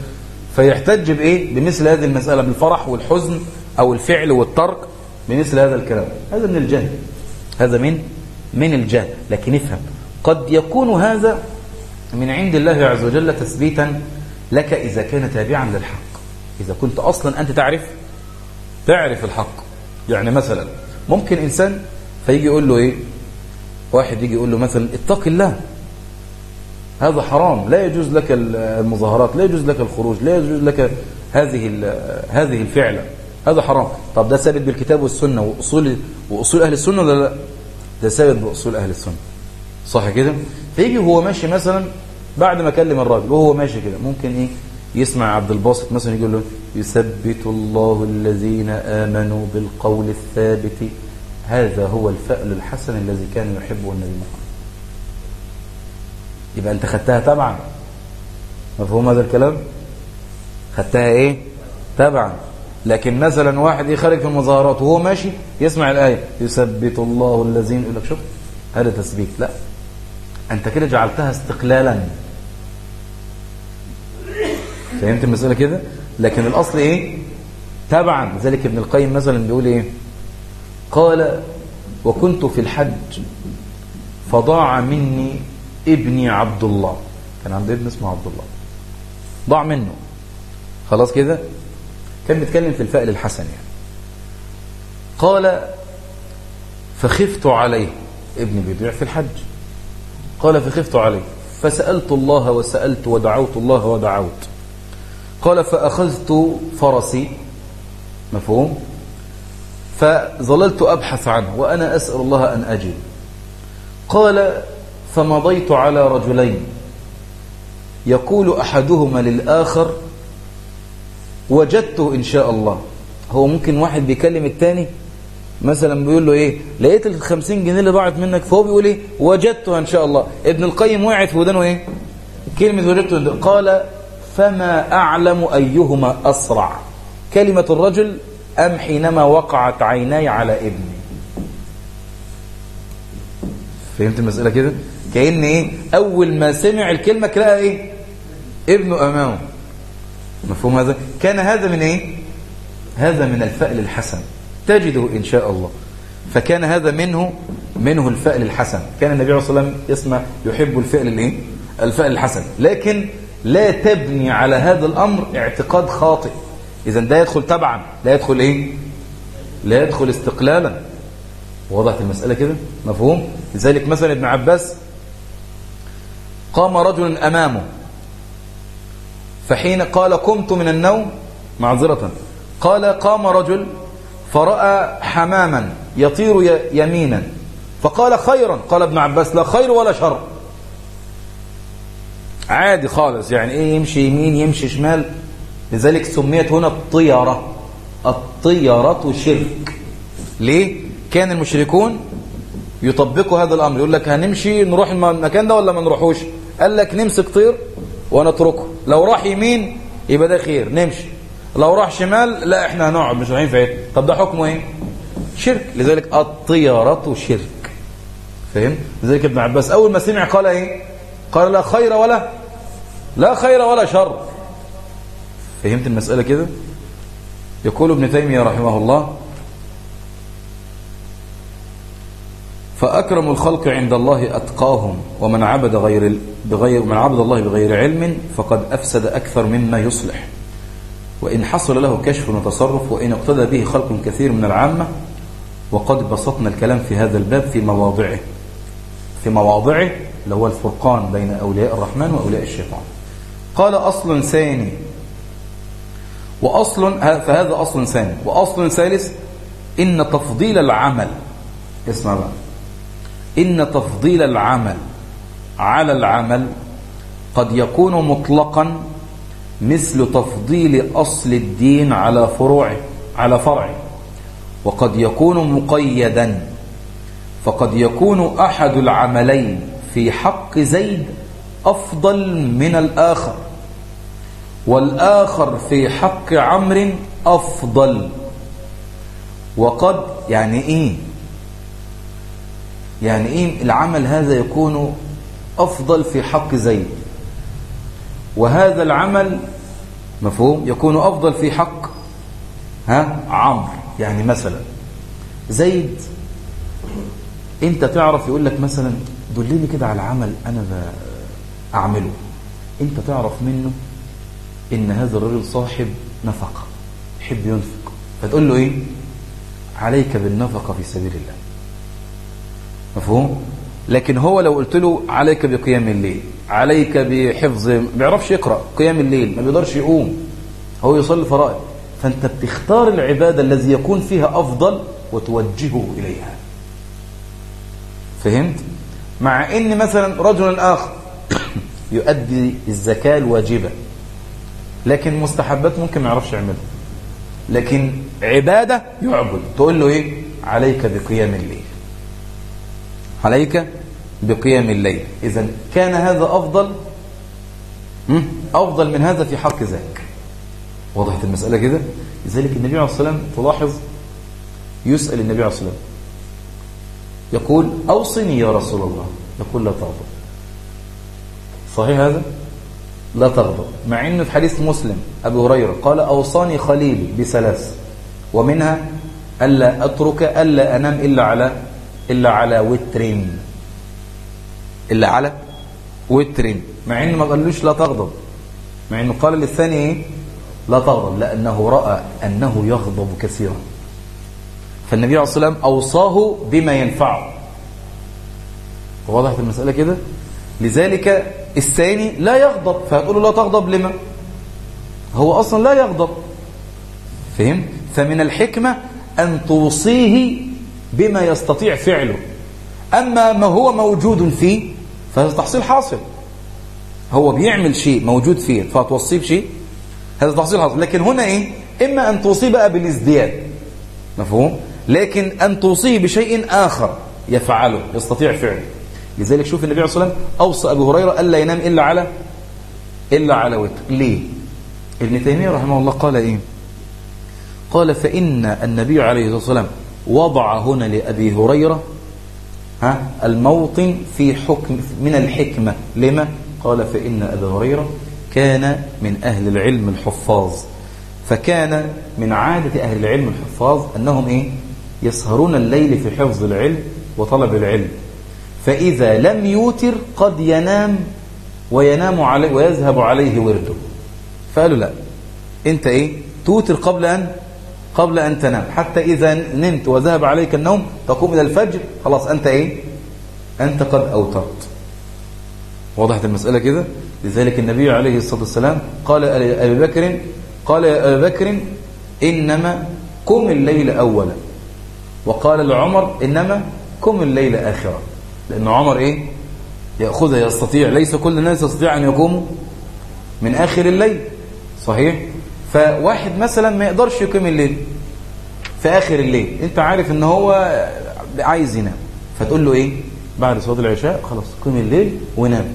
Speaker 1: فيحتج بإيه؟ بمثل هذه المسألة بالفرح والحزن أو الفعل والترك بمثل هذا الكلام. هذا من الجهل. هذا من من الجهل. لكن افهم. قد يكون هذا من عند الله عز وجل تثبيتا لك إذا كان تابعا للحق. إذا كنت أصلا أنت تعرف تعرف الحق. يعني مثلا ممكن إنسان فيجي يقول له إيه؟ واحد يجي يقول له مثلا اتق الله. هذا حرام. لا يجوز لك المظاهرات لا يجوز لك الخروج لا يجوز لك هذه هذه الفعلة هذا حرام. طب ده ثابت بالكتاب والسنة وأصول وأصول أهل السنة ولا لا؟ ده ثابت بأصول أهل السنة. صح كده؟ فيجي هو ماشي مثلا بعد ما كلم الراجل وهو ماشي كده ممكن إيه؟ يسمع عبد الباسط مثلا يقول له يثبت الله الذين آمنوا بالقول الثابت. هذا هو الفأل الحسن الذي كان يحبه النبي محمد. يبقى أنت خدتها تبعا. مفهوم هذا الكلام؟ خدتها إيه؟ تبعا. لكن مثلا واحد يخرج في المظاهرات وهو ماشي يسمع الآية يثبت الله الذين يقول لك شوف هذا تثبيت. لا. أنت كده جعلتها استقلالا. فهمت المسألة كده؟ لكن الأصل إيه؟ تبعا. ذلك ابن القيم مثلا بيقول إيه؟ قال وكنت في الحج فضاع مني ابني عبد الله. كان عند ابن اسمه عبد الله. ضاع منه. خلاص كده؟ كان بيتكلم في الفأل الحسن يعني. قال فخفت عليه. ابني بيضيع في الحج. قال فخفت عليه. فسألت الله وسألت ودعوت الله ودعوت. قال فأخذت فرسي. مفهوم؟ فظللت أبحث عنه وأنا أسأل الله أن أجد قال فمضيت على رجلين. يقول أحدهما للآخر وجدته إن شاء الله. هو ممكن واحد بيكلم التاني؟ مثلا بيقول له إيه؟ لقيت ال 50 جنيه اللي ضاعت منك فهو بيقول إيه؟ وجدتها إن شاء الله. ابن القيم وقعت في ودانه إيه؟ كلمة وجدته. قال فما أعلم أيهما أسرع كلمة الرجل أم حينما وقعت عيناي على ابني فهمت المسألة كده؟ كأن إيه أول ما سمع الكلمة كلا إيه؟ ابنه أمامه مفهوم هذا؟ كان هذا من إيه؟ هذا من الفأل الحسن. تجده إن شاء الله. فكان هذا منه منه الفأل الحسن. كان النبي عليه الصلاة والسلام يسمع يحب الفأل الإيه؟ الفأل الحسن. لكن لا تبني على هذا الأمر اعتقاد خاطئ. إذا ده يدخل تبعا لا يدخل إيه؟ لا يدخل استقلالا. وضعت المسألة كده؟ مفهوم؟ لذلك مثلا ابن عباس قام رجل أمامه فحين قال قمت من النوم معذرة. قال قام رجل فرأى حماما يطير يمينا فقال خيرا. قال ابن عباس لا خير ولا شر. عادي خالص. يعني إيه يمشي يمين يمشي شمال؟ لذلك سميت هنا الطيرة الطيرة شرك. ليه؟ كان المشركون يطبقوا هذا الأمر. يقول لك هنمشي نروح المكان ده ولا ما نروحوش؟ قال لك نمسك طير ونتركه. لو راح يمين يبقى ده خير. نمشي. لو راح شمال لا إحنا هنقعد مش رايحين فين طب ده حكمه إيه؟ شرك. لذلك الطيرة شرك. فهم لذلك ابن عباس. أول ما سمع قال إيه؟ قال لا خير ولا لا خير ولا شر. فهمت المسألة كده؟ يقول ابن تيمية رحمه الله فأكرم الخلق عند الله أتقاهم ومن عبد غير بغير من عبد الله بغير علم فقد أفسد أكثر مما يصلح. وإن حصل له كشف وتصرف وإن اقتدى به خلق كثير من العامة وقد بسطنا الكلام في هذا الباب في مواضعه. في مواضعه اللي هو الفرقان بين أولياء الرحمن وأولياء الشيطان. قال أصل ثاني. وأصل فهذا أصل ثاني. وأصل ثالث إن تفضيل العمل. اسمع بقى. إن تفضيل العمل على العمل قد يكون مطلقا مثل تفضيل أصل الدين على فروعه على فرعه. وقد يكون مقيدا. فقد يكون أحد العملين في حق زيد أفضل من الآخر. والآخر في حق عمر أفضل. وقد يعني إيه؟ يعني إيه العمل هذا يكون أفضل في حق زيد؟ وهذا العمل مفهوم؟ يكون أفضل في حق ها عمر. يعني مثلا زيد أنت تعرف يقول لك مثلا دلني كده على العمل أنا أعمله. أنت تعرف منه إن هذا الرجل صاحب نفقة يحب ينفق. فتقول له إيه؟ عليك بالنفقة في سبيل الله. مفهوم؟ لكن هو لو قلت له عليك بقيام الليل عليك بحفظ ما بيعرفش يقرأ قيام الليل ما بيقدرش يقوم. هو يصلي فرائض. فأنت بتختار العبادة الذي يكون فيها أفضل وتوجهه إليها. فهمت؟ مع إن مثلا رجل آخر يؤدي الزكاة الواجبة. لكن مستحبات ممكن ما يعرفش يعملها. لكن عبادة يعبد. تقول له إيه؟ عليك بقيام الليل. عليك بقيام الليل. إذا كان هذا أفضل أفضل من هذا في حق ذاك. وضحت المسألة كده؟ لذلك النبي عليه الصلاة والسلام تلاحظ يسأل النبي عليه الصلاة والسلام يقول أوصني يا رسول الله. يقول لا تعبد صحيح هذا؟ لا تغضب. مع أن في حديث مسلم أبي هريرة قال أوصاني خليلي بثلاث ومنها ألا أترك ألا أنام إلا على إلا على وتر إلا على وتر مع أنه ما قالوش لا تغضب. مع أنه قال للثاني إيه؟ لا تغضب لأنه رأى أنه يغضب كثيرا. فالنبي عليه الصلاة والسلام أوصاه بما ينفعه. واضحه المسألة كده؟ لذلك الثاني لا يغضب. فهتقول له لا تغضب لما؟ هو أصلا لا يغضب. فهم؟ فمن الحكمة أن توصيه بما يستطيع فعله. أما ما هو موجود فيه فهذا تحصيل حاصل. هو بيعمل شيء موجود فيه فهتوصيه بشيء هذا تحصيل حاصل. لكن هنا إيه؟ إما أن توصيه بقى بالازدياد. مفهوم؟ لكن أن توصيه بشيء آخر يفعله يستطيع فعله. لذلك شوف النبي عليه الصلاه والسلام أوصى أبو هريرة ألا ينام إلا على إلا على وتر. ليه؟ ابن تيمية رحمه الله قال إيه؟ قال فإن النبي عليه الصلاة والسلام وضع هنا لأبي هريرة ها الموطن في حكم من الحكمة. لما؟ قال فإن أبا هريرة كان من أهل العلم الحفاظ. فكان من عادة أهل العلم الحفاظ أنهم إيه؟ يسهرون الليل في حفظ العلم وطلب العلم. فإذا لم يوتر قد ينام وينام عليه ويذهب عليه ورده فقالوا لا انت إيه؟ توتر قبل أن قبل أن تنام. حتى إذا نمت وذهب عليك النوم تقوم إلى الفجر خلاص أنت إيه؟ أنت قد أوترت. وضحت المسألة كده؟ لذلك النبي عليه الصلاة والسلام قال أبي بكر قال يا أبي بكر إنما قم الليل أولا. وقال لعمر إنما قم الليل آخرا. لأن عمر إيه؟ يأخذها يستطيع ليس كل الناس يستطيع أن يقوموا من آخر الليل. صحيح؟ فواحد مثلا ما يقدرش يقيم الليل في آخر الليل. أنت عارف أن هو عايز ينام. فتقول له إيه؟ بعد صلاة العشاء خلاص قوم الليل ونام.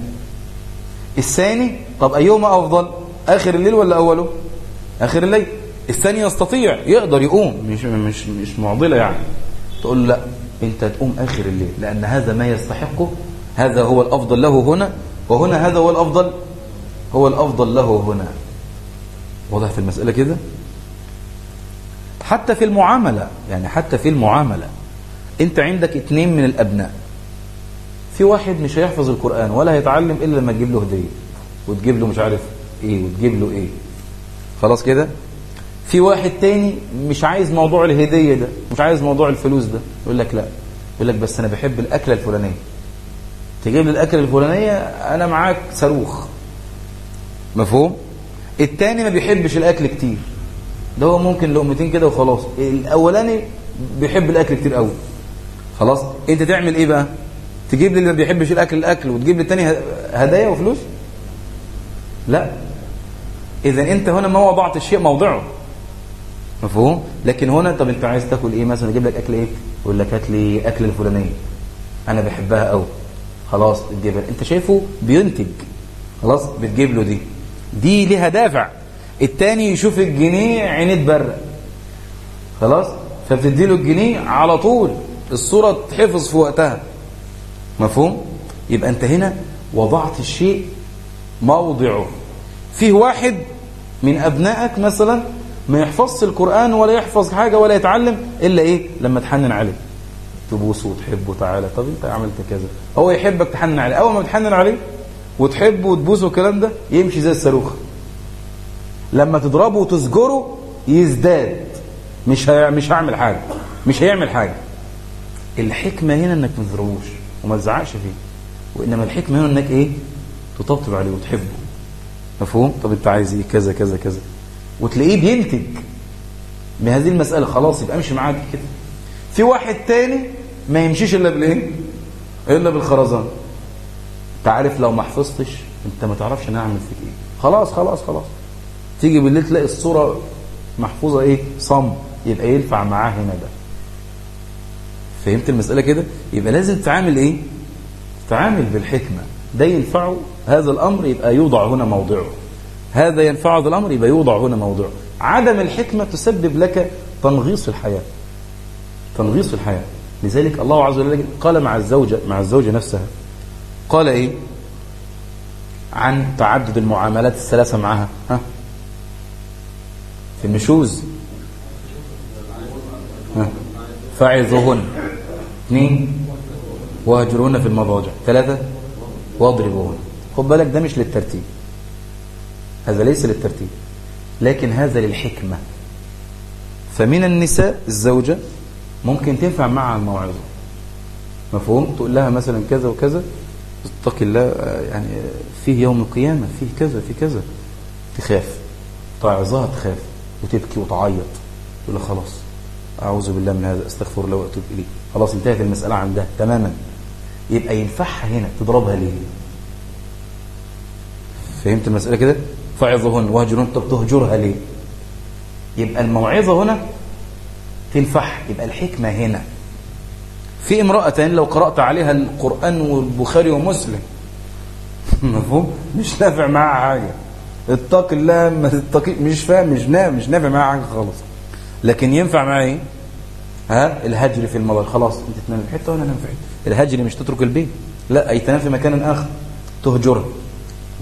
Speaker 1: الثاني طب أيهما أفضل؟ آخر الليل ولا أوله؟ آخر الليل. الثاني يستطيع يقدر يقوم. مش مش مش معضلة يعني. تقول لا. انت تقوم آخر الليل لأن هذا ما يستحقه هذا هو الأفضل له هنا وهنا هذا هو الأفضل هو الأفضل له هنا. واضح في المسألة كده؟ حتى في المعاملة يعني حتى في المعاملة انت عندك اتنين من الأبناء. في واحد مش هيحفظ القرآن ولا هيتعلم إلا لما تجيب له هدية وتجيب له مش عارف إيه وتجيب له إيه. خلاص كده؟ في واحد تاني مش عايز موضوع الهدية ده مش عايز موضوع الفلوس ده يقول لك لا. يقول لك بس أنا بحب الأكلة الفلانية. تجيب لي الأكلة الفلانية أنا معاك صاروخ. مفهوم؟ التاني ما بيحبش الأكل كتير. ده هو ممكن لقمتين كده وخلاص. الأولاني بيحب الأكل كتير أول خلاص؟ أنت تعمل إيه بقى؟ تجيب للي ما بيحبش الأكل الأكل وتجيب للتاني هدايا وفلوس؟ لا. اذا أنت هنا ما وضعت الشيء موضعه. مفهوم؟ لكن هنا طب انت عايز تاكل إيه مثلا؟ أجيب لك أكل إيه؟ يقول لك هات لي أكل الفلانية. أنا بحبها قوي خلاص الجبل أنت شايفه بينتج. خلاص بتجيب له دي. دي ليها دافع. التاني يشوف الجنيه عينيه تبرق. خلاص؟ فبتدي له الجنيه على طول. الصورة تحفظ في وقتها. مفهوم؟ يبقى أنت هنا وضعت الشيء موضعه. فيه واحد من أبنائك مثلا ما يحفظش القرآن ولا يحفظ حاجة ولا يتعلم إلا إيه؟ لما تحنن عليه. تبوسه وتحبه تعالى طب أنت عملت كذا. هو يحبك تحنن عليه. أول ما تحنن عليه وتحبه وتبوسه والكلام ده يمشي زي الصاروخ. لما تضربه وتسجره يزداد. مش مش هعمل حاجة. مش هيعمل حاجة. الحكمة هنا إنك ما تضربوش وما تزعقش فيه. وإنما الحكمة هنا إنك إيه؟ تطبطب عليه وتحبه. مفهوم؟ طب أنت عايز إيه؟ كذا كذا كذا. وتلاقيه بينتج بهذه المسألة. خلاص يبقى امشي معاك كده. في واحد تاني ما يمشيش إلا بالإيه إلا بالخرزان. أنت عارف لو ما حفظتش أنت ما تعرفش أنا أعمل فيك إيه. خلاص خلاص خلاص. تيجي بالليل تلاقي الصورة محفوظة إيه؟ صم. يبقى ينفع معاه هنا ده. فهمت المسألة كده؟ يبقى لازم تعامل إيه؟ تعامل بالحكمة. ده ينفعه هذا الأمر يبقى يوضع هنا موضعه. هذا ينفعض الأمر يبقى يوضع هنا موضوع. عدم الحكمة تسبب لك تنغيص الحياة. تنغيص الحياة. لذلك الله عز وجل قال مع الزوجة مع الزوجة نفسها قال إيه؟ عن تعدد المعاملات الثلاثة معها. ها؟ في النشوز. فعظهن اثنين وهجرهن في المضاجع. ثلاثة واضربوهن. خد بالك ده مش للترتيب. هذا ليس للترتيب لكن هذا للحكمة. فمن النساء الزوجة ممكن تنفع مع الموعظة. مفهوم؟ تقول لها مثلا كذا وكذا اتق الله يعني فيه يوم القيامة فيه كذا في كذا. تخاف. تعظها تخاف وتبكي وتعيط. تقول لها خلاص أعوذ بالله من هذا أستغفر الله وأتوب إليه. خلاص انتهت المسألة عندها تماما. يبقى ينفعها هنا تضربها ليه؟ فهمت المسألة كده؟ فعظهن وهجرن طب تهجرها ليه يبقى الموعظة هنا تنفح يبقى الحكمة هنا. في امرأة لو قرأت عليها القرآن والبخاري ومسلم مفهوم؟ مش نافع معاها حاجة. اتق الله ما تتقي مش فاهم مش نافع مش نافع معاها حاجة خالص. لكن ينفع معايا؟ إيه ها؟ الهجر في الموضوع خلاص انت تنام في حتة وأنا أنام في حتة. الهجر مش تترك البيت. لا أي تنام في مكان آخر. تهجرها.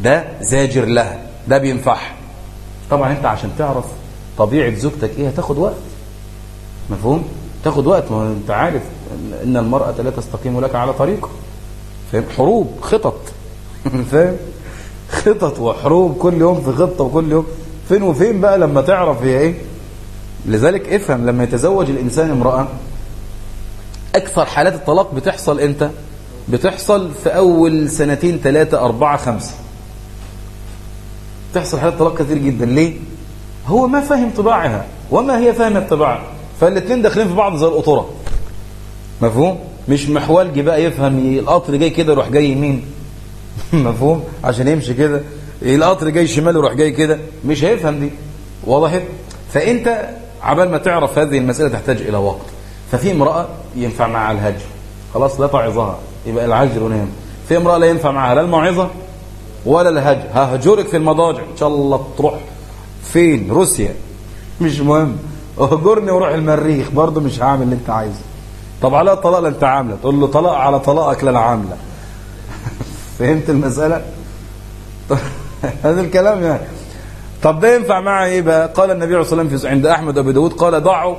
Speaker 1: ده زاجر لها. ده بينفح طبعا أنت عشان تعرف طبيعة زوجتك إيه هتاخد وقت. مفهوم؟ تاخد وقت. ما أنت عارف ان المرأة لا تستقيم لك على طريقه فاهم؟ حروب خطط. فاهم؟ خطط وحروب كل يوم في خطة وكل يوم. فين وفين بقى لما تعرف هي إيه؟ لذلك افهم لما يتزوج الإنسان امرأة أكثر حالات الطلاق بتحصل إمتى؟ بتحصل في أول سنتين ثلاثة أربعة خمسة. تحصل حالات طلاق كثير جدا. ليه؟ هو ما فاهم طباعها وما هي فاهمة طباعها فالاثنين داخلين في بعض زي القطره مفهوم؟ مش محولجي بقى يفهم القطر جاي كده يروح جاي يمين. مفهوم؟ عشان يمشي كده. القطر جاي شمال يروح جاي كده. مش هيفهم دي. وضحت فأنت عبال ما تعرف هذه المسألة تحتاج إلى وقت. ففي امرأة ينفع معها الهجر خلاص لا تعظها. يبقى العجر ونام في امرأة لا ينفع معها لا الموعظة ولا الهج. ههجرك في المضاجع. إن شاء الله تروح. فين؟ روسيا. مش مهم. أهجرني وروح المريخ. برضه مش هعمل اللي أنت عايزه. طب على طلاق اللي أنت عامله. تقول له طلاق على طلاقك لا أنا عامله. فهمت المسألة؟ هذا الكلام يعني. طب ده ينفع معه إيه بقى؟ قال النبي عليه الصلاه والسلام عند أحمد وأبي داود قال ضعوا.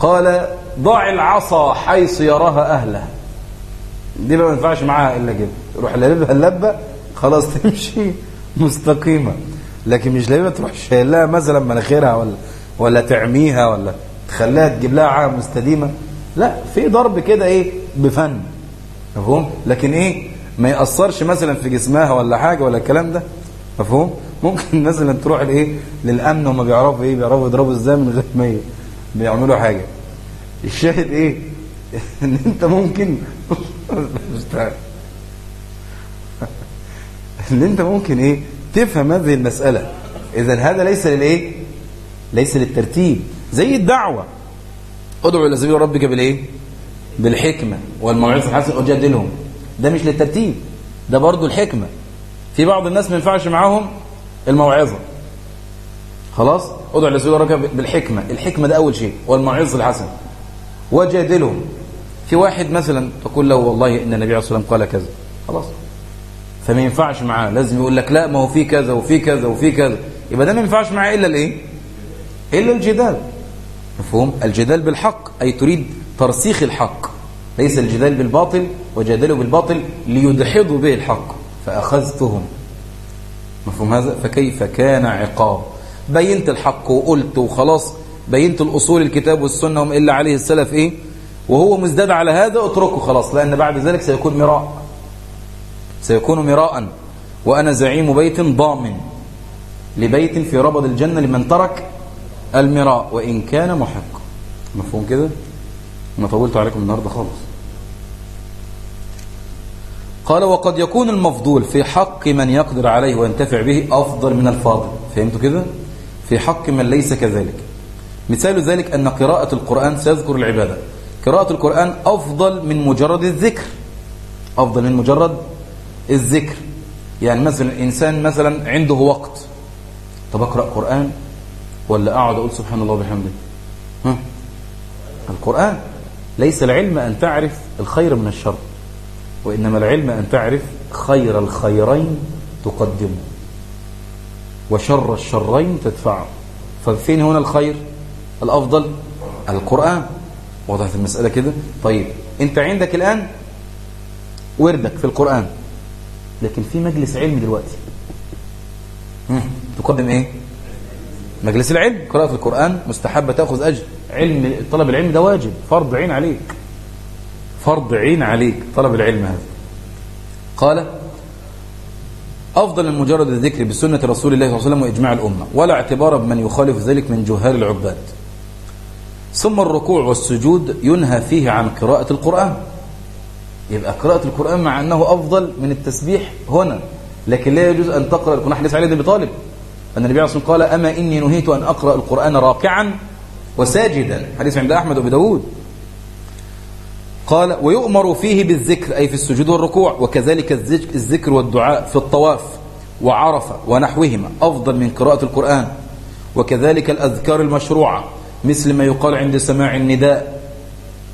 Speaker 1: قال ضع العصا حيث يراها أهلها. دي ما ينفعش معاها إلا كده. روح لبها اللبة خلاص تمشي. مستقيمة. لكن مش لازم تروح شايلها مثلا مناخيرها ولا ولا تعميها ولا تخليها تجيب لها عاهه مستديمة. لا في ضرب كده إيه؟ بفن. مفهوم؟ لكن إيه؟ ما يأثرش مثلا في جسمها ولا حاجة ولا الكلام ده. مفهوم؟ ممكن مثلا تروح لإيه؟ للأمن وما بيعرفوا إيه؟ بيعرفوا يضربوا إزاي من غير ما بيعملوا حاجة. الشاهد إيه؟ إن أنت ممكن إن أنت ممكن إيه؟ تفهم هذه المسألة. اذا هذا ليس للإيه؟ ليس للترتيب. زي الدعوة. ادعو إلى سبيل ربك بالإيه؟ بالحكمة والموعظة الحسنة اجادلهم ده مش للترتيب. ده برضه الحكمة. في بعض الناس ما ينفعش معاهم الموعظة. خلاص؟ ادعو إلى سبيل ربك بالحكمة. الحكمة ده أول شيء. والموعظة الحسنة. وجادلهم. في واحد مثلا تقول له والله إن النبي عليه الصلاه والسلام قال كذا. خلاص. فما ينفعش معاه. لازم يقول لك لا ما هو في كذا وفي كذا وفي كذا. يبقى ده ما ينفعش معاه إلا الإيه؟ إلا الجدال. مفهوم؟ الجدال بالحق أي تريد ترسيخ الحق. ليس الجدال بالباطل وجادلوا بالباطل ليدحضوا به الحق. فأخذتهم. مفهوم هذا؟ فكيف كان عقاب؟ بينت الحق وقلت وخلاص. بينت الأصول الكتاب والسنة وما إلا عليه السلف إيه؟ وهو مزداد على هذا اتركه خلاص. لأن بعد ذلك سيكون مراء. سيكون مراء وأنا زعيم بيت ضامن لبيت في ربض الجنة لمن ترك المراء وإن كان محق. مفهوم كده؟ ما طولت عليكم النهاردة خالص. قال وقد يكون المفضول في حق من يقدر عليه وينتفع به أفضل من الفاضل. فهمتوا كده؟ في حق من ليس كذلك. مثال ذلك أن قراءة القرآن سيذكر العبادة. قراءة القرآن أفضل من مجرد الذكر. أفضل من مجرد الذكر. يعني مثلا إنسان مثلا عنده وقت. طب أقرأ قرآن ولا أقعد أقول سبحان الله وبحمده؟ ها؟ القرآن. ليس العلم أن تعرف الخير من الشر وإنما العلم أن تعرف خير الخيرين تقدمه وشر الشرين تدفعه. ففين هنا الخير؟ الأفضل؟ القرآن. وضعت المسألة كده؟ طيب أنت عندك الآن وردك في القرآن. لكن في مجلس علمي دلوقتي. تقدم إيه؟ مجلس العلم. قراءة القرآن مستحبة تأخذ أجر. علم طلب العلم ده واجب. فرض عين عليك. فرض عين عليك. طلب العلم هذا. قال أفضل من مجرد الذكر بسنة رسول الله صلى الله عليه وسلم وإجماع الأمة ولا اعتبار بمن يخالف ذلك من جهال العباد. ثم الركوع والسجود ينهى فيه عن قراءة القرآن. يبقى قراءة القرآن مع أنه أفضل من التسبيح هنا. لكن لا يجوز أن تقرأ القرآن. حديث علي بن أبي طالب. أن النبي عليه الصلاة والسلام قال أما إني نهيت أن أقرأ القرآن راكعا وساجدا. حديث عند أحمد وأبي داود. قال ويؤمر فيه بالذكر أي في السجود والركوع وكذلك الذكر والدعاء في الطواف وعرفة ونحوهما. أفضل من قراءة القرآن. وكذلك الأذكار المشروعة مثل ما يقال عند سماع النداء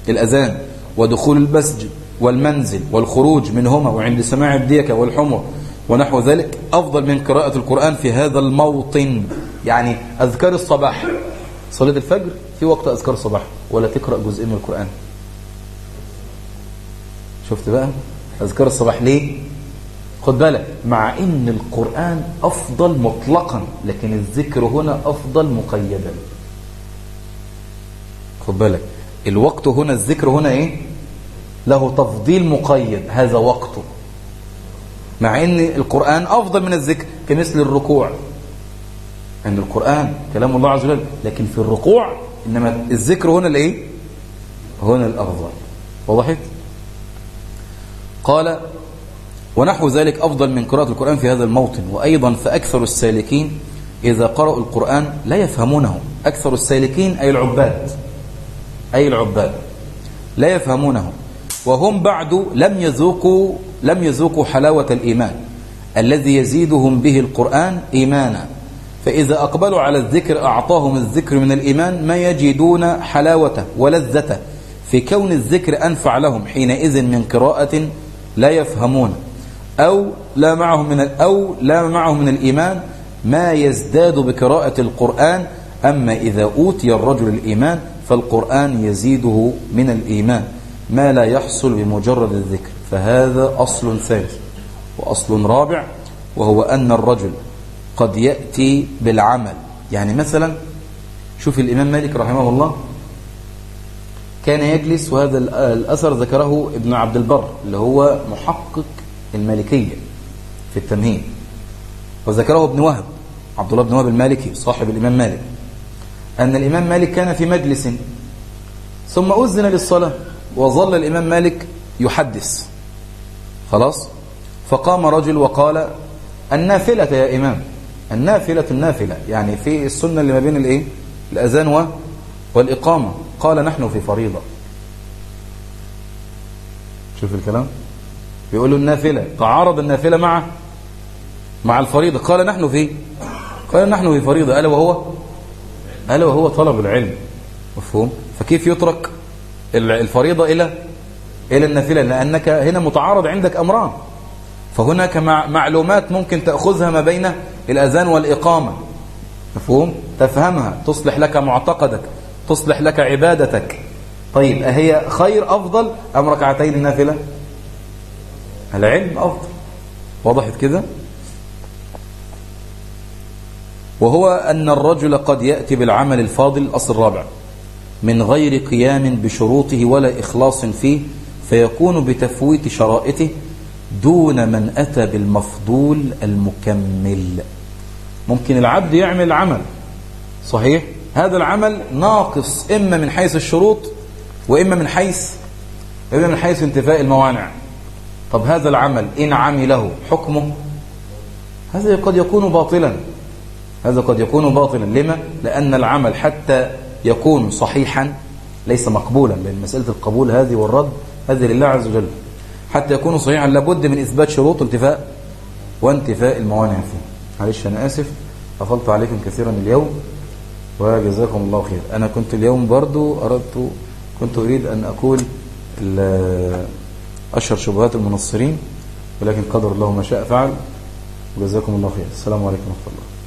Speaker 1: الأذان ودخول المسجد. والمنزل والخروج منهما وعند سماع الديكة والحمر ونحو ذلك أفضل من قراءة القرآن في هذا الموطن. يعني أذكار الصباح. صلاة الفجر في وقت أذكار الصباح. ولا تقرأ جزء من القرآن. شفت بقى؟ أذكار الصباح ليه؟ خد بالك مع إن القرآن أفضل مطلقا لكن الذكر هنا أفضل مقيدا. خد بالك الوقت هنا الذكر هنا إيه؟ له تفضيل مقيد. هذا وقته مع إن القرآن أفضل من الذكر كمثل الركوع. عند القرآن كلام الله عز وجل. لكن في الركوع إنما الذكر هنا الإيه؟ هنا الأفضل. وضحت قال ونحو ذلك أفضل من قراءة القرآن في هذا الموطن. وأيضا فأكثر السالكين إذا قرأوا القرآن لا يفهمونه أكثر السالكين أي العباد. أي العباد. لا يفهمونه وهم بعد لم يذوقوا لم يذوقوا حلاوة الإيمان. الذي يزيدهم به القرآن إيمانا. فإذا أقبلوا على الذكر أعطاهم الذكر من الإيمان ما يجدون حلاوته ولذته. في كون الذكر أنفع لهم حينئذ من قراءة لا يفهمون. أو لا معهم من أو لا معهم من الإيمان ما يزداد بقراءة القرآن. أما إذا أوتي الرجل الإيمان فالقرآن يزيده من الإيمان. ما لا يحصل بمجرد الذكر فهذا أصل ثالث وأصل رابع وهو أن الرجل قد يأتي بالعمل. يعني مثلا شوف الإمام مالك رحمه الله كان يجلس وهذا الأثر ذكره ابن عبد البر اللي هو محقق المالكية في التمهيد. وذكره ابن وهب عبد الله بن وهب المالكي صاحب الإمام مالك. أن الإمام مالك كان في مجلس ثم أذن للصلاة. وظل الإمام مالك يحدث. خلاص؟ فقام رجل وقال النافلة يا إمام. النافلة النافلة. يعني في السنة اللي ما بين الإيه؟ الأذان والإقامة. قال نحن في فريضة. شوف الكلام. بيقولوا النافلة. تعارض النافلة مع مع الفريضة. قال نحن في قال نحن في فريضة. ألا وهو؟ ألا وهو طلب العلم. مفهوم؟ فكيف يترك الفريضة إلى إلى النافلة لأنك هنا متعارض عندك أمران. فهناك معلومات ممكن تأخذها ما بين الأذان والإقامة. مفهوم؟ تفهمها. تصلح لك معتقدك تصلح لك عبادتك. طيب أهي خير أفضل أم ركعتين النافلة؟ العلم أفضل. وضحت كذا وهو أن الرجل قد يأتي بالعمل الفاضل الأصل الرابع. من غير قيام بشروطه ولا إخلاص فيه فيكون بتفويت شرائطه دون من أتى بالمفضول المكمل. ممكن العبد يعمل عمل صحيح؟ هذا العمل ناقص إما من حيث الشروط وإما من حيث إما من حيث انتفاء الموانع. طب هذا العمل إن عمله حكمه هذا قد يكون باطلا. هذا قد يكون باطلا. لما؟ لأن العمل حتى يكون صحيحا ليس مقبولا لأن مسألة القبول هذه والرد هذه لله عز وجل. حتى يكون صحيحا لابد من إثبات شروط التفاء وانتفاء الموانع فيه. معلش أنا آسف أفلت عليكم كثيرا اليوم وجزاكم الله خير. أنا كنت اليوم برضو أردت كنت أريد أن أقول أشهر شبهات المنصرين ولكن قدر الله ما شاء فعل. جزاكم الله خير. السلام عليكم ورحمة الله.